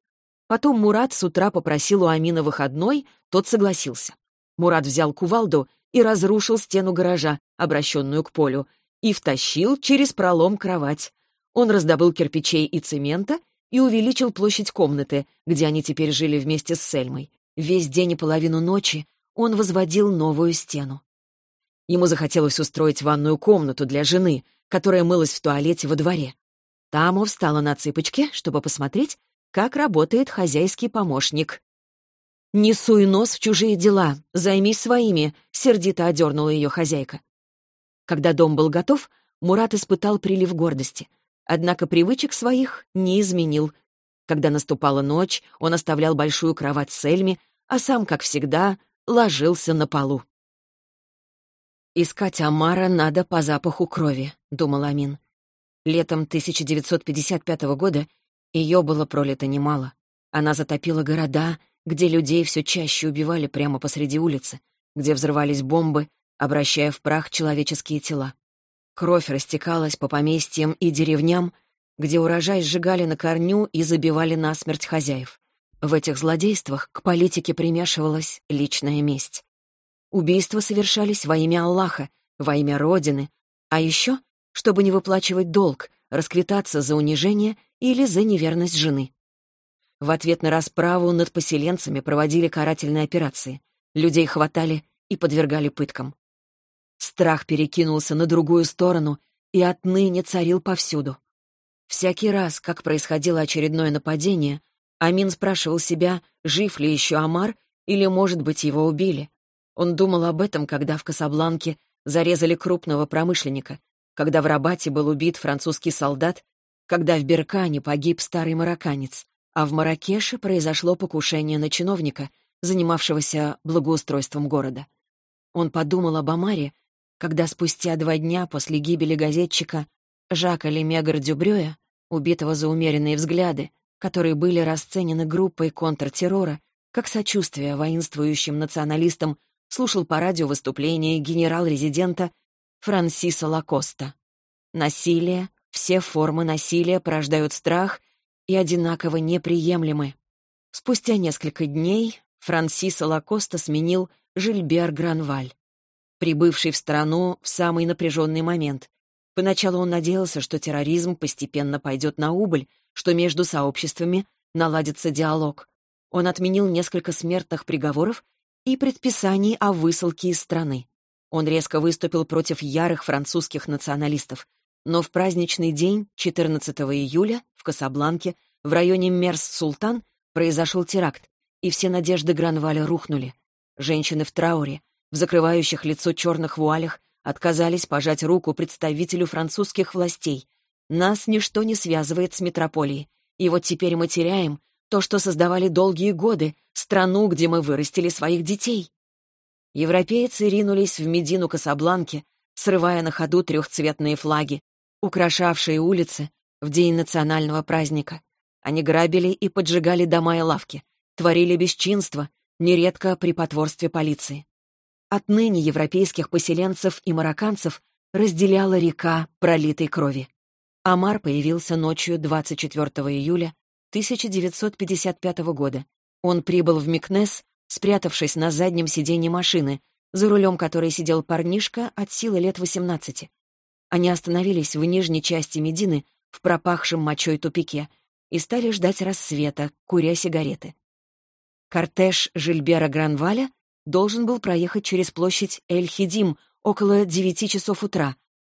Потом Мурат с утра попросил у Амина выходной, тот согласился. Мурат взял кувалду и разрушил стену гаража, обращенную к полю, и втащил через пролом кровать. Он раздобыл кирпичей и цемента и увеличил площадь комнаты, где они теперь жили вместе с Сельмой. Весь день и половину ночи он возводил новую стену. Ему захотелось устроить ванную комнату для жены, которая мылась в туалете во дворе. Тамо встала на цыпочки, чтобы посмотреть, как работает хозяйский помощник. «Не суй нос в чужие дела, займись своими», — сердито одернула ее хозяйка. Когда дом был готов, Мурат испытал прилив гордости. Однако привычек своих не изменил. Когда наступала ночь, он оставлял большую кровать с Эльми, а сам, как всегда, ложился на полу. «Искать Амара надо по запаху крови», — думал Амин. Летом 1955 года ее было пролито немало. Она затопила города, где людей все чаще убивали прямо посреди улицы, где взрывались бомбы, обращая в прах человеческие тела. Кровь растекалась по поместьям и деревням, где урожай сжигали на корню и забивали насмерть хозяев. В этих злодействах к политике примешивалась личная месть. Убийства совершались во имя Аллаха, во имя Родины, а еще, чтобы не выплачивать долг, расквитаться за унижение или за неверность жены. В ответ на расправу над поселенцами проводили карательные операции. Людей хватали и подвергали пыткам. Страх перекинулся на другую сторону и отныне царил повсюду. Всякий раз, как происходило очередное нападение, Амин спрашивал себя, жив ли еще Амар или, может быть, его убили. Он думал об этом, когда в Касабланке зарезали крупного промышленника, когда в Рабате был убит французский солдат, когда в Беркане погиб старый марокканец, а в Маракеше произошло покушение на чиновника, занимавшегося благоустройством города. Он подумал об Амаре, когда спустя два дня после гибели газетчика Жака Лемегр Дюбрёя, убитого за умеренные взгляды, которые были расценены группой контртеррора как сочувствие воинствующим националистам, слушал по радио выступление генерал-резидента Франсиса Лакоста. Насилие, все формы насилия порождают страх и одинаково неприемлемы. Спустя несколько дней Франсиса Лакоста сменил Жильбер Гранваль прибывший в страну в самый напряженный момент. Поначалу он надеялся, что терроризм постепенно пойдет на убыль, что между сообществами наладится диалог. Он отменил несколько смертных приговоров и предписаний о высылке из страны. Он резко выступил против ярых французских националистов. Но в праздничный день, 14 июля, в Касабланке, в районе Мерс-Султан, произошел теракт, и все надежды Гранваля рухнули. Женщины в трауре, в закрывающих лицо черных вуалях отказались пожать руку представителю французских властей. Нас ничто не связывает с метрополией. И вот теперь мы теряем то, что создавали долгие годы, страну, где мы вырастили своих детей. Европейцы ринулись в Медину Касабланке, срывая на ходу трехцветные флаги, украшавшие улицы в день национального праздника. Они грабили и поджигали дома и лавки, творили бесчинство, нередко при потворстве полиции. Отныне европейских поселенцев и марокканцев разделяла река пролитой крови. Амар появился ночью 24 июля 1955 года. Он прибыл в Микнес, спрятавшись на заднем сиденье машины, за рулем которой сидел парнишка от силы лет 18. Они остановились в нижней части Медины, в пропахшем мочой тупике, и стали ждать рассвета, куря сигареты. Кортеж Жильбера Гранваля должен был проехать через площадь Эль-Хидим около девяти часов утра,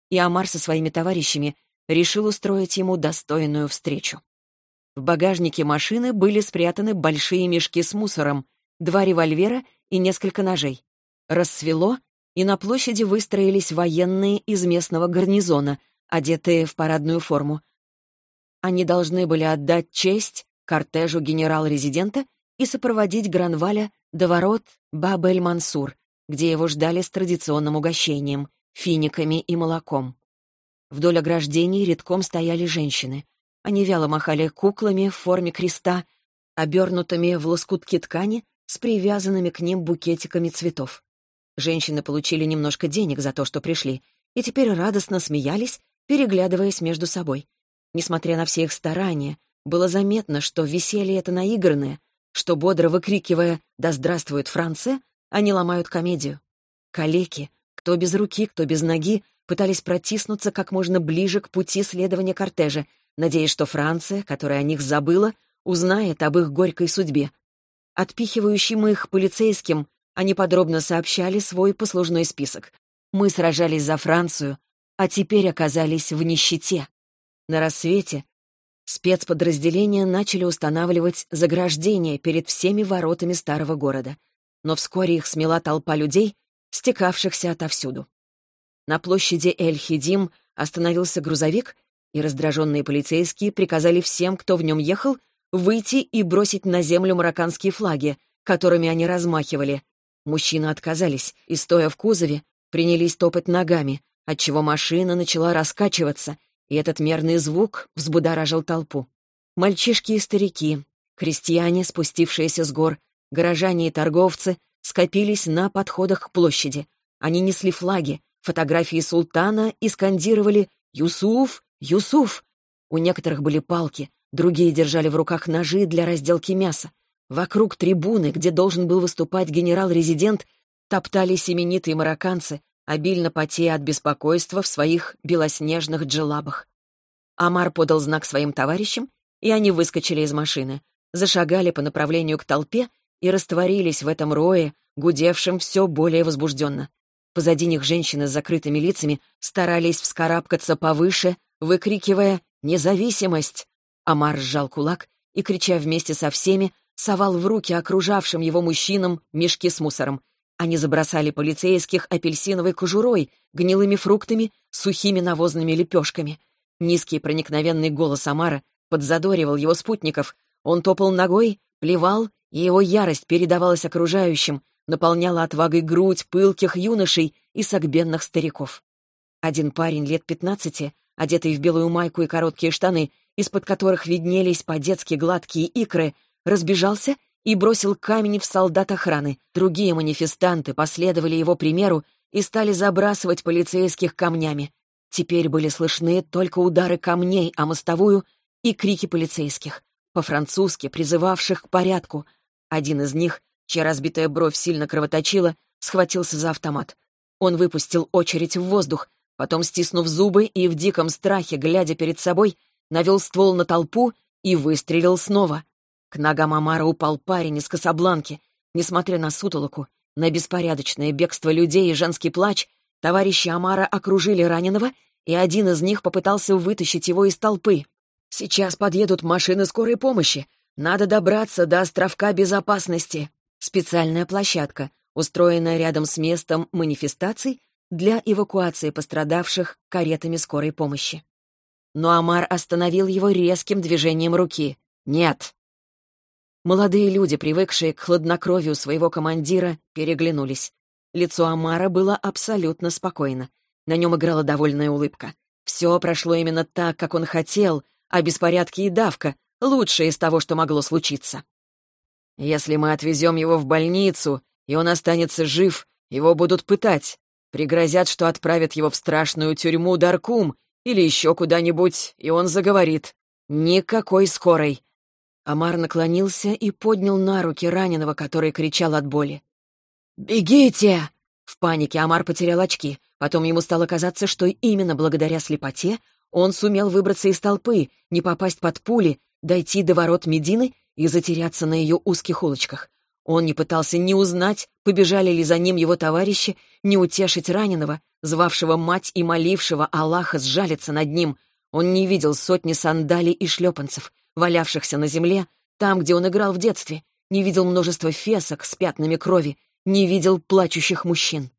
и Амар со своими товарищами решил устроить ему достойную встречу. В багажнике машины были спрятаны большие мешки с мусором, два револьвера и несколько ножей. Рассвело, и на площади выстроились военные из местного гарнизона, одетые в парадную форму. Они должны были отдать честь кортежу генерал-резидента и сопроводить Гранваля до ворот Баб-эль-Мансур, где его ждали с традиционным угощением — финиками и молоком. Вдоль ограждений редком стояли женщины. Они вяло махали куклами в форме креста, обернутыми в лоскутки ткани с привязанными к ним букетиками цветов. Женщины получили немножко денег за то, что пришли, и теперь радостно смеялись, переглядываясь между собой. Несмотря на все их старания, было заметно, что веселье это наигранное, что, бодро выкрикивая «Да здравствует Франция!», они ломают комедию. Калеки, кто без руки, кто без ноги, пытались протиснуться как можно ближе к пути следования кортежа, надеясь, что Франция, которая о них забыла, узнает об их горькой судьбе. Отпихивающим их полицейским, они подробно сообщали свой послужной список. «Мы сражались за Францию, а теперь оказались в нищете». На рассвете спецподразделения начали устанавливать заграждения перед всеми воротами старого города, но вскоре их смела толпа людей, стекавшихся отовсюду. На площади Эль-Хидим остановился грузовик, и раздраженные полицейские приказали всем, кто в нем ехал, выйти и бросить на землю марокканские флаги, которыми они размахивали. Мужчины отказались и, стоя в кузове, принялись топать ногами, отчего машина начала раскачиваться, и этот мерный звук взбудоражил толпу. Мальчишки и старики, крестьяне, спустившиеся с гор, горожане и торговцы скопились на подходах к площади. Они несли флаги, фотографии султана и скандировали «Юсуф! Юсуф!». У некоторых были палки, другие держали в руках ножи для разделки мяса. Вокруг трибуны, где должен был выступать генерал-резидент, топтались именитые марокканцы, обильно потея от беспокойства в своих белоснежных джелабах. Амар подал знак своим товарищам, и они выскочили из машины, зашагали по направлению к толпе и растворились в этом рое, гудевшем все более возбужденно. Позади них женщины с закрытыми лицами старались вскарабкаться повыше, выкрикивая «Независимость!». Амар сжал кулак и, крича вместе со всеми, совал в руки окружавшим его мужчинам мешки с мусором. Они забросали полицейских апельсиновой кожурой, гнилыми фруктами, сухими навозными лепешками. Низкий проникновенный голос Амара подзадоривал его спутников. Он топал ногой, плевал, и его ярость передавалась окружающим, наполняла отвагой грудь пылких юношей и согбенных стариков. Один парень лет пятнадцати, одетый в белую майку и короткие штаны, из-под которых виднелись по-детски гладкие икры, разбежался и бросил камень в солдат охраны. Другие манифестанты последовали его примеру и стали забрасывать полицейских камнями. Теперь были слышны только удары камней о мостовую и крики полицейских, по-французски призывавших к порядку. Один из них, чья разбитая бровь сильно кровоточила, схватился за автомат. Он выпустил очередь в воздух, потом, стиснув зубы и в диком страхе, глядя перед собой, навел ствол на толпу и выстрелил снова. К ногам Амара упал парень из Касабланки. Несмотря на сутолоку, на беспорядочное бегство людей и женский плач, товарищи Амара окружили раненого, и один из них попытался вытащить его из толпы. «Сейчас подъедут машины скорой помощи. Надо добраться до островка безопасности». Специальная площадка, устроенная рядом с местом манифестаций для эвакуации пострадавших каретами скорой помощи. Но Амар остановил его резким движением руки. «Нет!» Молодые люди, привыкшие к хладнокровию своего командира, переглянулись. Лицо Амара было абсолютно спокойно. На нем играла довольная улыбка. Все прошло именно так, как он хотел, а беспорядки и давка — лучшее из того, что могло случиться. «Если мы отвезем его в больницу, и он останется жив, его будут пытать. Пригрозят, что отправят его в страшную тюрьму Даркум или еще куда-нибудь, и он заговорит. Никакой скорой. Амар наклонился и поднял на руки раненого, который кричал от боли. «Бегите!» В панике Амар потерял очки. Потом ему стало казаться, что именно благодаря слепоте он сумел выбраться из толпы, не попасть под пули, дойти до ворот Медины и затеряться на ее узких улочках. Он не пытался ни узнать, побежали ли за ним его товарищи, ни утешить раненого, звавшего мать и молившего Аллаха сжалиться над ним. Он не видел сотни сандалий и шлепанцев, валявшихся на земле, там, где он играл в детстве, не видел множество фесок с пятнами крови, не видел плачущих мужчин.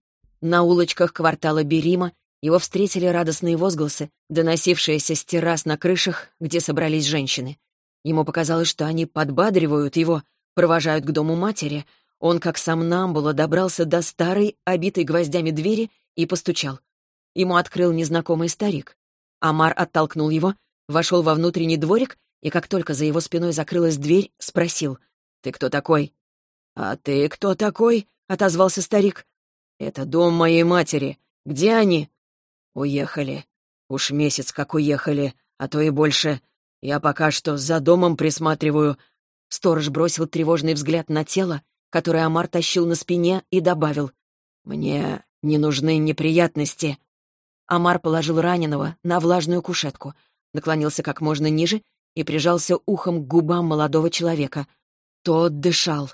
На улочках квартала Берима его встретили радостные возгласы, доносившиеся с террас на крышах, где собрались женщины. Ему показалось, что они подбадривают его, провожают к дому матери. Он, как сам Намбула, добрался до старой, обитой гвоздями двери и постучал. Ему открыл незнакомый старик. Амар оттолкнул его, вошел во внутренний дворик и как только за его спиной закрылась дверь, спросил. «Ты кто такой?» «А ты кто такой?» — отозвался старик. «Это дом моей матери. Где они?» «Уехали. Уж месяц как уехали, а то и больше. Я пока что за домом присматриваю». Сторож бросил тревожный взгляд на тело, которое Амар тащил на спине, и добавил. «Мне не нужны неприятности». Амар положил раненого на влажную кушетку, наклонился как можно ниже и прижался ухом к губам молодого человека. Тот дышал.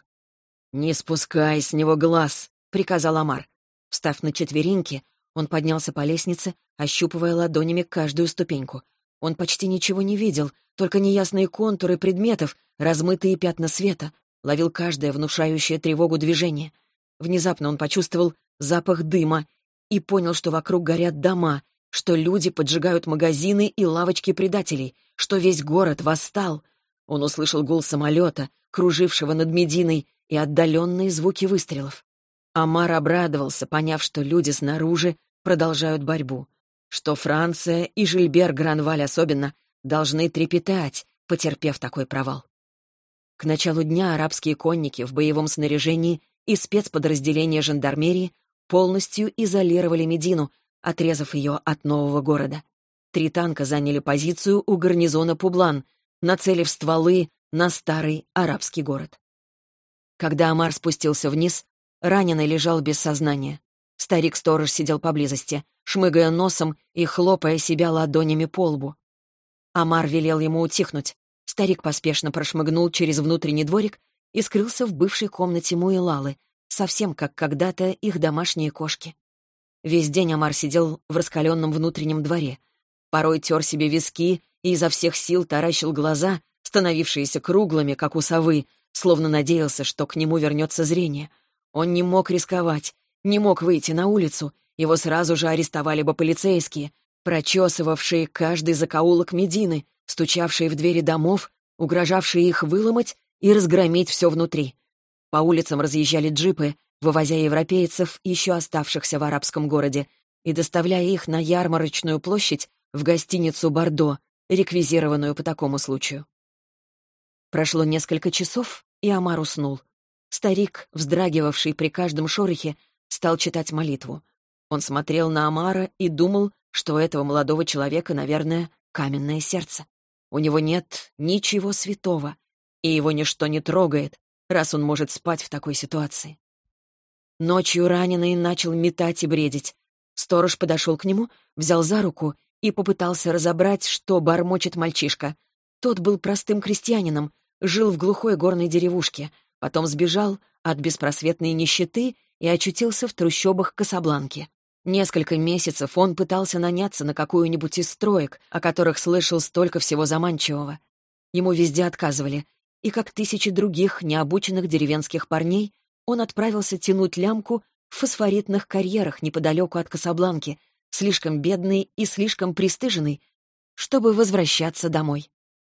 «Не спускай с него глаз», — приказал Амар. Встав на четвереньки, он поднялся по лестнице, ощупывая ладонями каждую ступеньку. Он почти ничего не видел, только неясные контуры предметов, размытые пятна света, ловил каждое внушающее тревогу движение. Внезапно он почувствовал запах дыма и понял, что вокруг горят дома, что люди поджигают магазины и лавочки предателей, что весь город восстал. Он услышал гул самолета, кружившего над Мединой, и отдаленные звуки выстрелов. Амар обрадовался, поняв, что люди снаружи продолжают борьбу, что Франция и Жильбер Гранваль особенно должны трепетать, потерпев такой провал. К началу дня арабские конники в боевом снаряжении и спецподразделения жандармерии полностью изолировали Медину, отрезав ее от нового города. Три танка заняли позицию у гарнизона Публан, нацелив стволы на старый арабский город. Когда Амар спустился вниз, раненый лежал без сознания. Старик-сторож сидел поблизости, шмыгая носом и хлопая себя ладонями по лбу. Амар велел ему утихнуть. Старик поспешно прошмыгнул через внутренний дворик и скрылся в бывшей комнате Муэлалы, совсем как когда-то их домашние кошки. Весь день Амар сидел в раскаленном внутреннем дворе. Порой тер себе виски и изо всех сил таращил глаза, становившиеся круглыми, как у совы, словно надеялся, что к нему вернется зрение. Он не мог рисковать, не мог выйти на улицу, его сразу же арестовали бы полицейские, прочесывавшие каждый закоулок Медины, стучавшие в двери домов, угрожавшие их выломать и разгромить все внутри. По улицам разъезжали джипы, вывозя европейцев, еще оставшихся в арабском городе, и доставляя их на ярмарочную площадь в гостиницу «Бордо», реквизированную по такому случаю. Прошло несколько часов, и Амар уснул. Старик, вздрагивавший при каждом шорохе, стал читать молитву. Он смотрел на Амара и думал, что у этого молодого человека, наверное, каменное сердце. У него нет ничего святого, и его ничто не трогает, раз он может спать в такой ситуации. Ночью раненый начал метать и бредить. Сторож подошел к нему, взял за руку и попытался разобрать, что бормочет мальчишка. Тот был простым крестьянином, жил в глухой горной деревушке, потом сбежал от беспросветной нищеты и очутился в трущобах Касабланки. Несколько месяцев он пытался наняться на какую-нибудь из строек, о которых слышал столько всего заманчивого. Ему везде отказывали, и, как тысячи других необученных деревенских парней, он отправился тянуть лямку в фосфоритных карьерах неподалеку от Касабланки, слишком бедный и слишком пристыженный, чтобы возвращаться домой.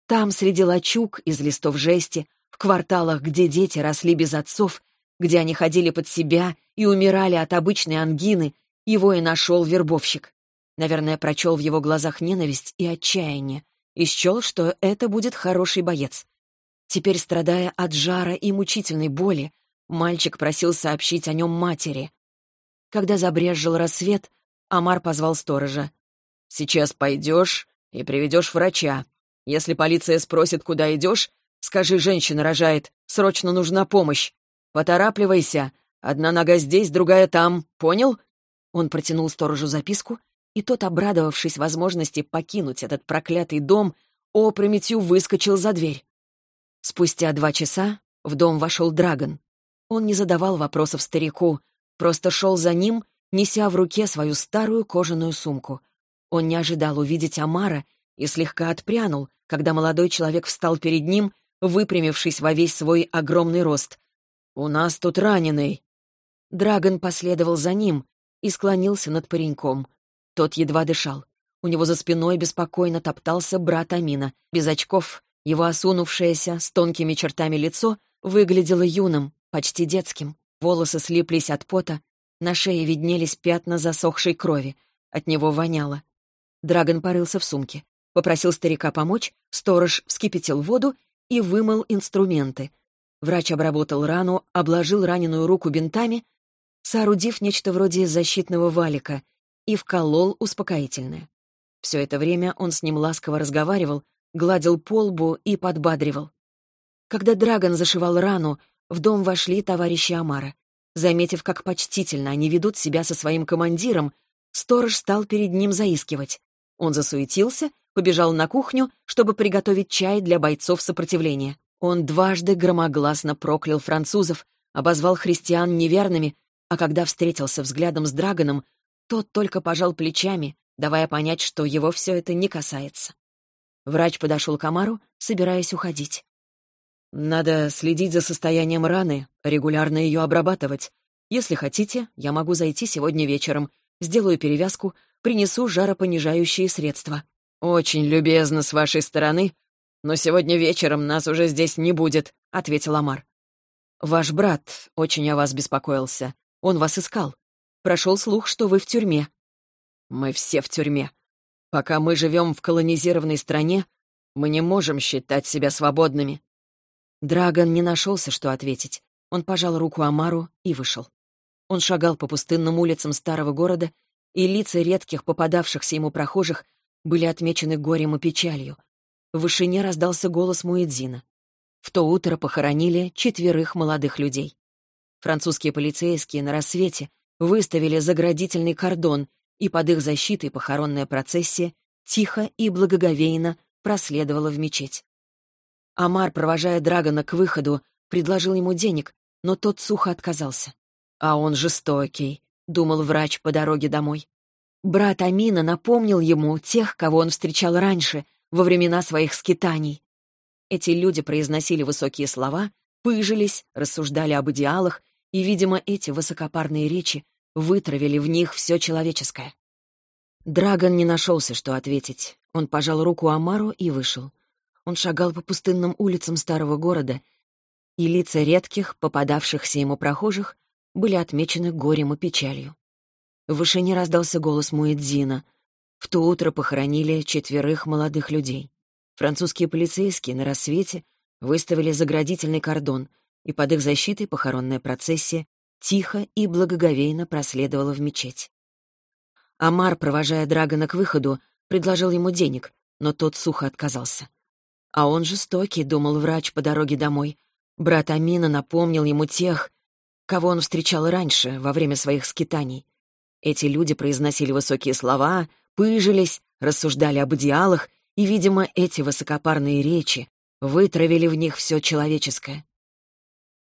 Там, среди лачуг из листов жести, в кварталах, где дети росли без отцов, где они ходили под себя и умирали от обычной ангины, его и нашел вербовщик. Наверное, прочел в его глазах ненависть и отчаяние и счел, что это будет хороший боец. Теперь, страдая от жара и мучительной боли, мальчик просил сообщить о нем матери. Когда забрезжил рассвет, Амар позвал сторожа. «Сейчас пойдешь и приведешь врача. Если полиция спросит, куда идешь, скажи, женщина рожает, срочно нужна помощь. Поторапливайся, одна нога здесь, другая там, понял?» Он протянул сторожу записку, и тот, обрадовавшись возможности покинуть этот проклятый дом, опрометью выскочил за дверь. Спустя два часа в дом вошел Драгон. Он не задавал вопросов старику, просто шел за ним, неся в руке свою старую кожаную сумку. Он не ожидал увидеть Амара и слегка отпрянул, когда молодой человек встал перед ним, выпрямившись во весь свой огромный рост. «У нас тут раненый!» Драгон последовал за ним и склонился над пареньком. Тот едва дышал. У него за спиной беспокойно топтался брат Амина, без очков, его осунувшееся, с тонкими чертами лицо выглядело юным, почти детским. Волосы слиплись от пота, на шее виднелись пятна засохшей крови. От него воняло. Драгон порылся в сумке. Попросил старика помочь, сторож вскипятил воду и вымыл инструменты. Врач обработал рану, обложил раненую руку бинтами, соорудив нечто вроде защитного валика, и вколол успокоительное. Все это время он с ним ласково разговаривал, гладил по лбу и подбадривал. Когда Драгон зашивал рану, в дом вошли товарищи Амара. Заметив, как почтительно они ведут себя со своим командиром, Сторож стал перед ним заискивать. Он засуетился, побежал на кухню, чтобы приготовить чай для бойцов сопротивления. Он дважды громогласно проклял французов, обозвал христиан неверными, а когда встретился взглядом с Драгоном, тот только пожал плечами, давая понять, что его все это не касается. Врач подошел к Амару, собираясь уходить. «Надо следить за состоянием раны, регулярно ее обрабатывать. Если хотите, я могу зайти сегодня вечером, сделаю перевязку, принесу жаропонижающие средства. Очень любезно с вашей стороны, но сегодня вечером нас уже здесь не будет», — ответил Амар. «Ваш брат очень о вас беспокоился. Он вас искал. Прошел слух, что вы в тюрьме». «Мы все в тюрьме. Пока мы живем в колонизированной стране, мы не можем считать себя свободными». Драгон не нашелся, что ответить. Он пожал руку Амару и вышел. Он шагал по пустынным улицам старого города, и лица редких попадавшихся ему прохожих были отмечены горем и печалью. В вышине раздался голос Муэдзина. В то утро похоронили четверых молодых людей. Французские полицейские на рассвете выставили заградительный кордон и под их защитой похоронная процессия тихо и благоговейно проследовала в мечеть. Амар, провожая Драгона к выходу, предложил ему денег, но тот сухо отказался. «А он жестокий», — думал врач по дороге домой. Брат Амина напомнил ему тех, кого он встречал раньше, во времена своих скитаний. Эти люди произносили высокие слова, пыжились, рассуждали об идеалах, и, видимо, эти высокопарные речи вытравили в них все человеческое. Драгон не нашелся, что ответить. Он пожал руку Амару и вышел. Он шагал по пустынным улицам старого города, и лица редких, попадавшихся ему прохожих, были отмечены горем и печалью. В вышине раздался голос Муэдзина. В то утро похоронили четверых молодых людей. Французские полицейские на рассвете выставили заградительный кордон, и под их защитой похоронная процессия тихо и благоговейно проследовала в мечеть. Амар, провожая Драгона к выходу, предложил ему денег, но тот сухо отказался. А он жестокий, думал врач по дороге домой. Брат Амина напомнил ему тех, кого он встречал раньше, во время своих скитаний. Эти люди произносили высокие слова, пыжились, рассуждали об идеалах, и, видимо, эти высокопарные речи вытравили в них все человеческое.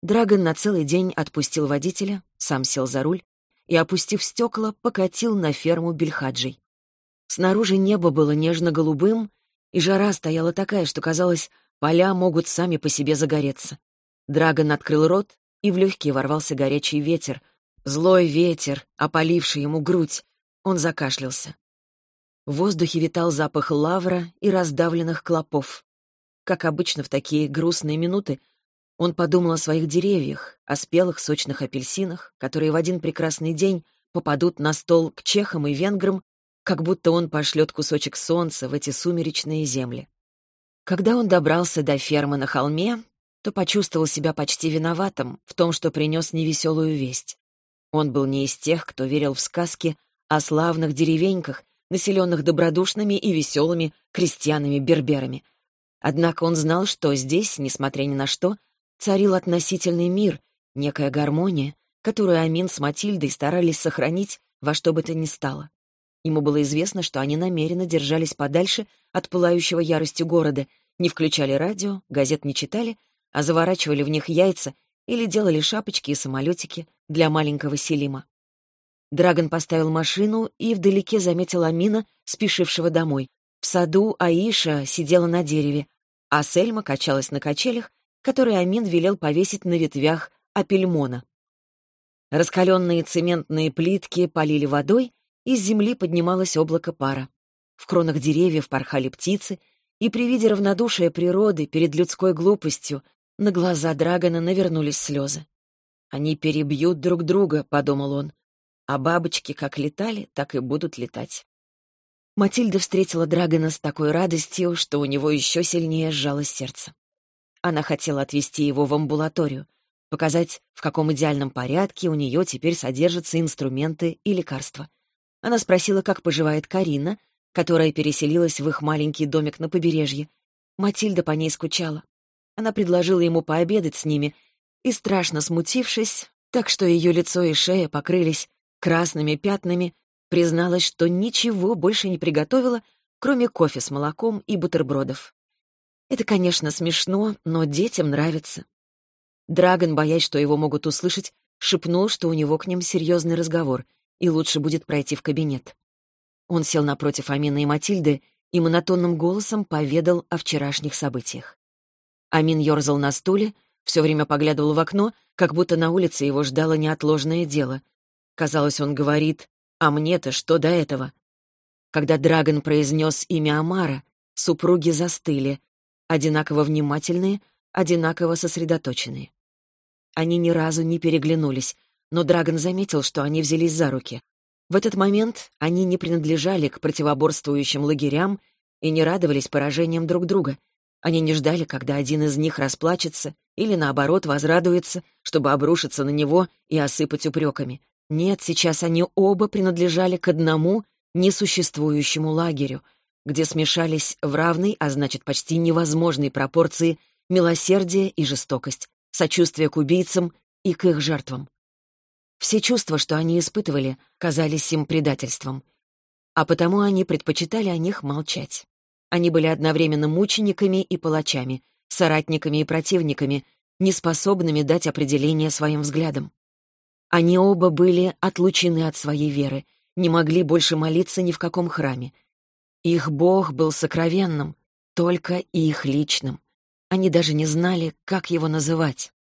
Драгон на целый день отпустил водителя, сам сел за руль и, опустив стекла, покатил на ферму Бельхаджей. Снаружи небо было нежно-голубым, и жара стояла такая, что, казалось, поля могут сами по себе загореться. Драгон открыл рот, и в легкий ворвался горячий ветер, злой ветер, опаливший ему грудь. Он закашлялся. В воздухе витал запах лавра и раздавленных клопов. Как обычно в такие грустные минуты, он подумал о своих деревьях, о спелых сочных апельсинах, которые в один прекрасный день попадут на стол к чехам и венграм, как будто он пошлет кусочек солнца в эти сумеречные земли. Когда он добрался до фермы на холме, то почувствовал себя почти виноватым в том, что принес невеселую весть. Он был не из тех, кто верил в сказки о славных деревеньках, населенных добродушными и веселыми крестьянами-берберами. Однако он знал, что здесь, несмотря ни на что, царил относительный мир, некая гармония, которую Амин с Матильдой старались сохранить во что бы то ни стало. Ему было известно, что они намеренно держались подальше от пылающего яростью города, не включали радио, газет не читали, а заворачивали в них яйца или делали шапочки и самолетики для маленького Селима. Драгон поставил машину и вдалеке заметил Амина, спешившего домой. В саду Аиша сидела на дереве, а Сельма качалась на качелях который Амин велел повесить на ветвях апельмона. Раскаленные цементные плитки полили водой, из земли поднималось облако пара. В кронах деревьев порхали птицы, и при виде равнодушия природы перед людской глупостью на глаза Драгона навернулись слезы. «Они перебьют друг друга», — подумал он, «а бабочки как летали, так и будут летать». Матильда встретила Драгона с такой радостью, что у него еще сильнее сжалось сердце. Она хотела отвезти его в амбулаторию, показать, в каком идеальном порядке у нее теперь содержатся инструменты и лекарства. Она спросила, как поживает Карина, которая переселилась в их маленький домик на побережье. Матильда по ней скучала. Она предложила ему пообедать с ними, и, страшно смутившись, так что ее лицо и шея покрылись красными пятнами, призналась, что ничего больше не приготовила, кроме кофе с молоком и бутербродов. Это, конечно, смешно, но детям нравится. Драгон, боясь, что его могут услышать, шепнул, что у него к ним серьезный разговор, и лучше будет пройти в кабинет. Он сел напротив Амины и Матильды и монотонным голосом поведал о вчерашних событиях. Амин ерзал на стуле, все время поглядывал в окно, как будто на улице его ждало неотложное дело. Казалось, он говорит, «А мне-то что до этого?» Когда Драгон произнес имя Амара, супруги застыли, одинаково внимательные, одинаково сосредоточенные. Они ни разу не переглянулись, но Драгон заметил, что они взялись за руки. В этот момент они не принадлежали к противоборствующим лагерям и не радовались поражениям друг друга. Они не ждали, когда один из них расплачется или, наоборот, возрадуется, чтобы обрушиться на него и осыпать упреками. Нет, сейчас они оба принадлежали к одному несуществующему лагерю, где смешались в равной, а значит, почти невозможной пропорции милосердие и жестокость, сочувствие к убийцам и к их жертвам. Все чувства, что они испытывали, казались им предательством. А потому они предпочитали о них молчать. Они были одновременно мучениками и палачами, соратниками и противниками, неспособными дать определение своим взглядам. Они оба были отлучены от своей веры, не могли больше молиться ни в каком храме. Их Бог был сокровенным, только их личным. Они даже не знали, как его называть.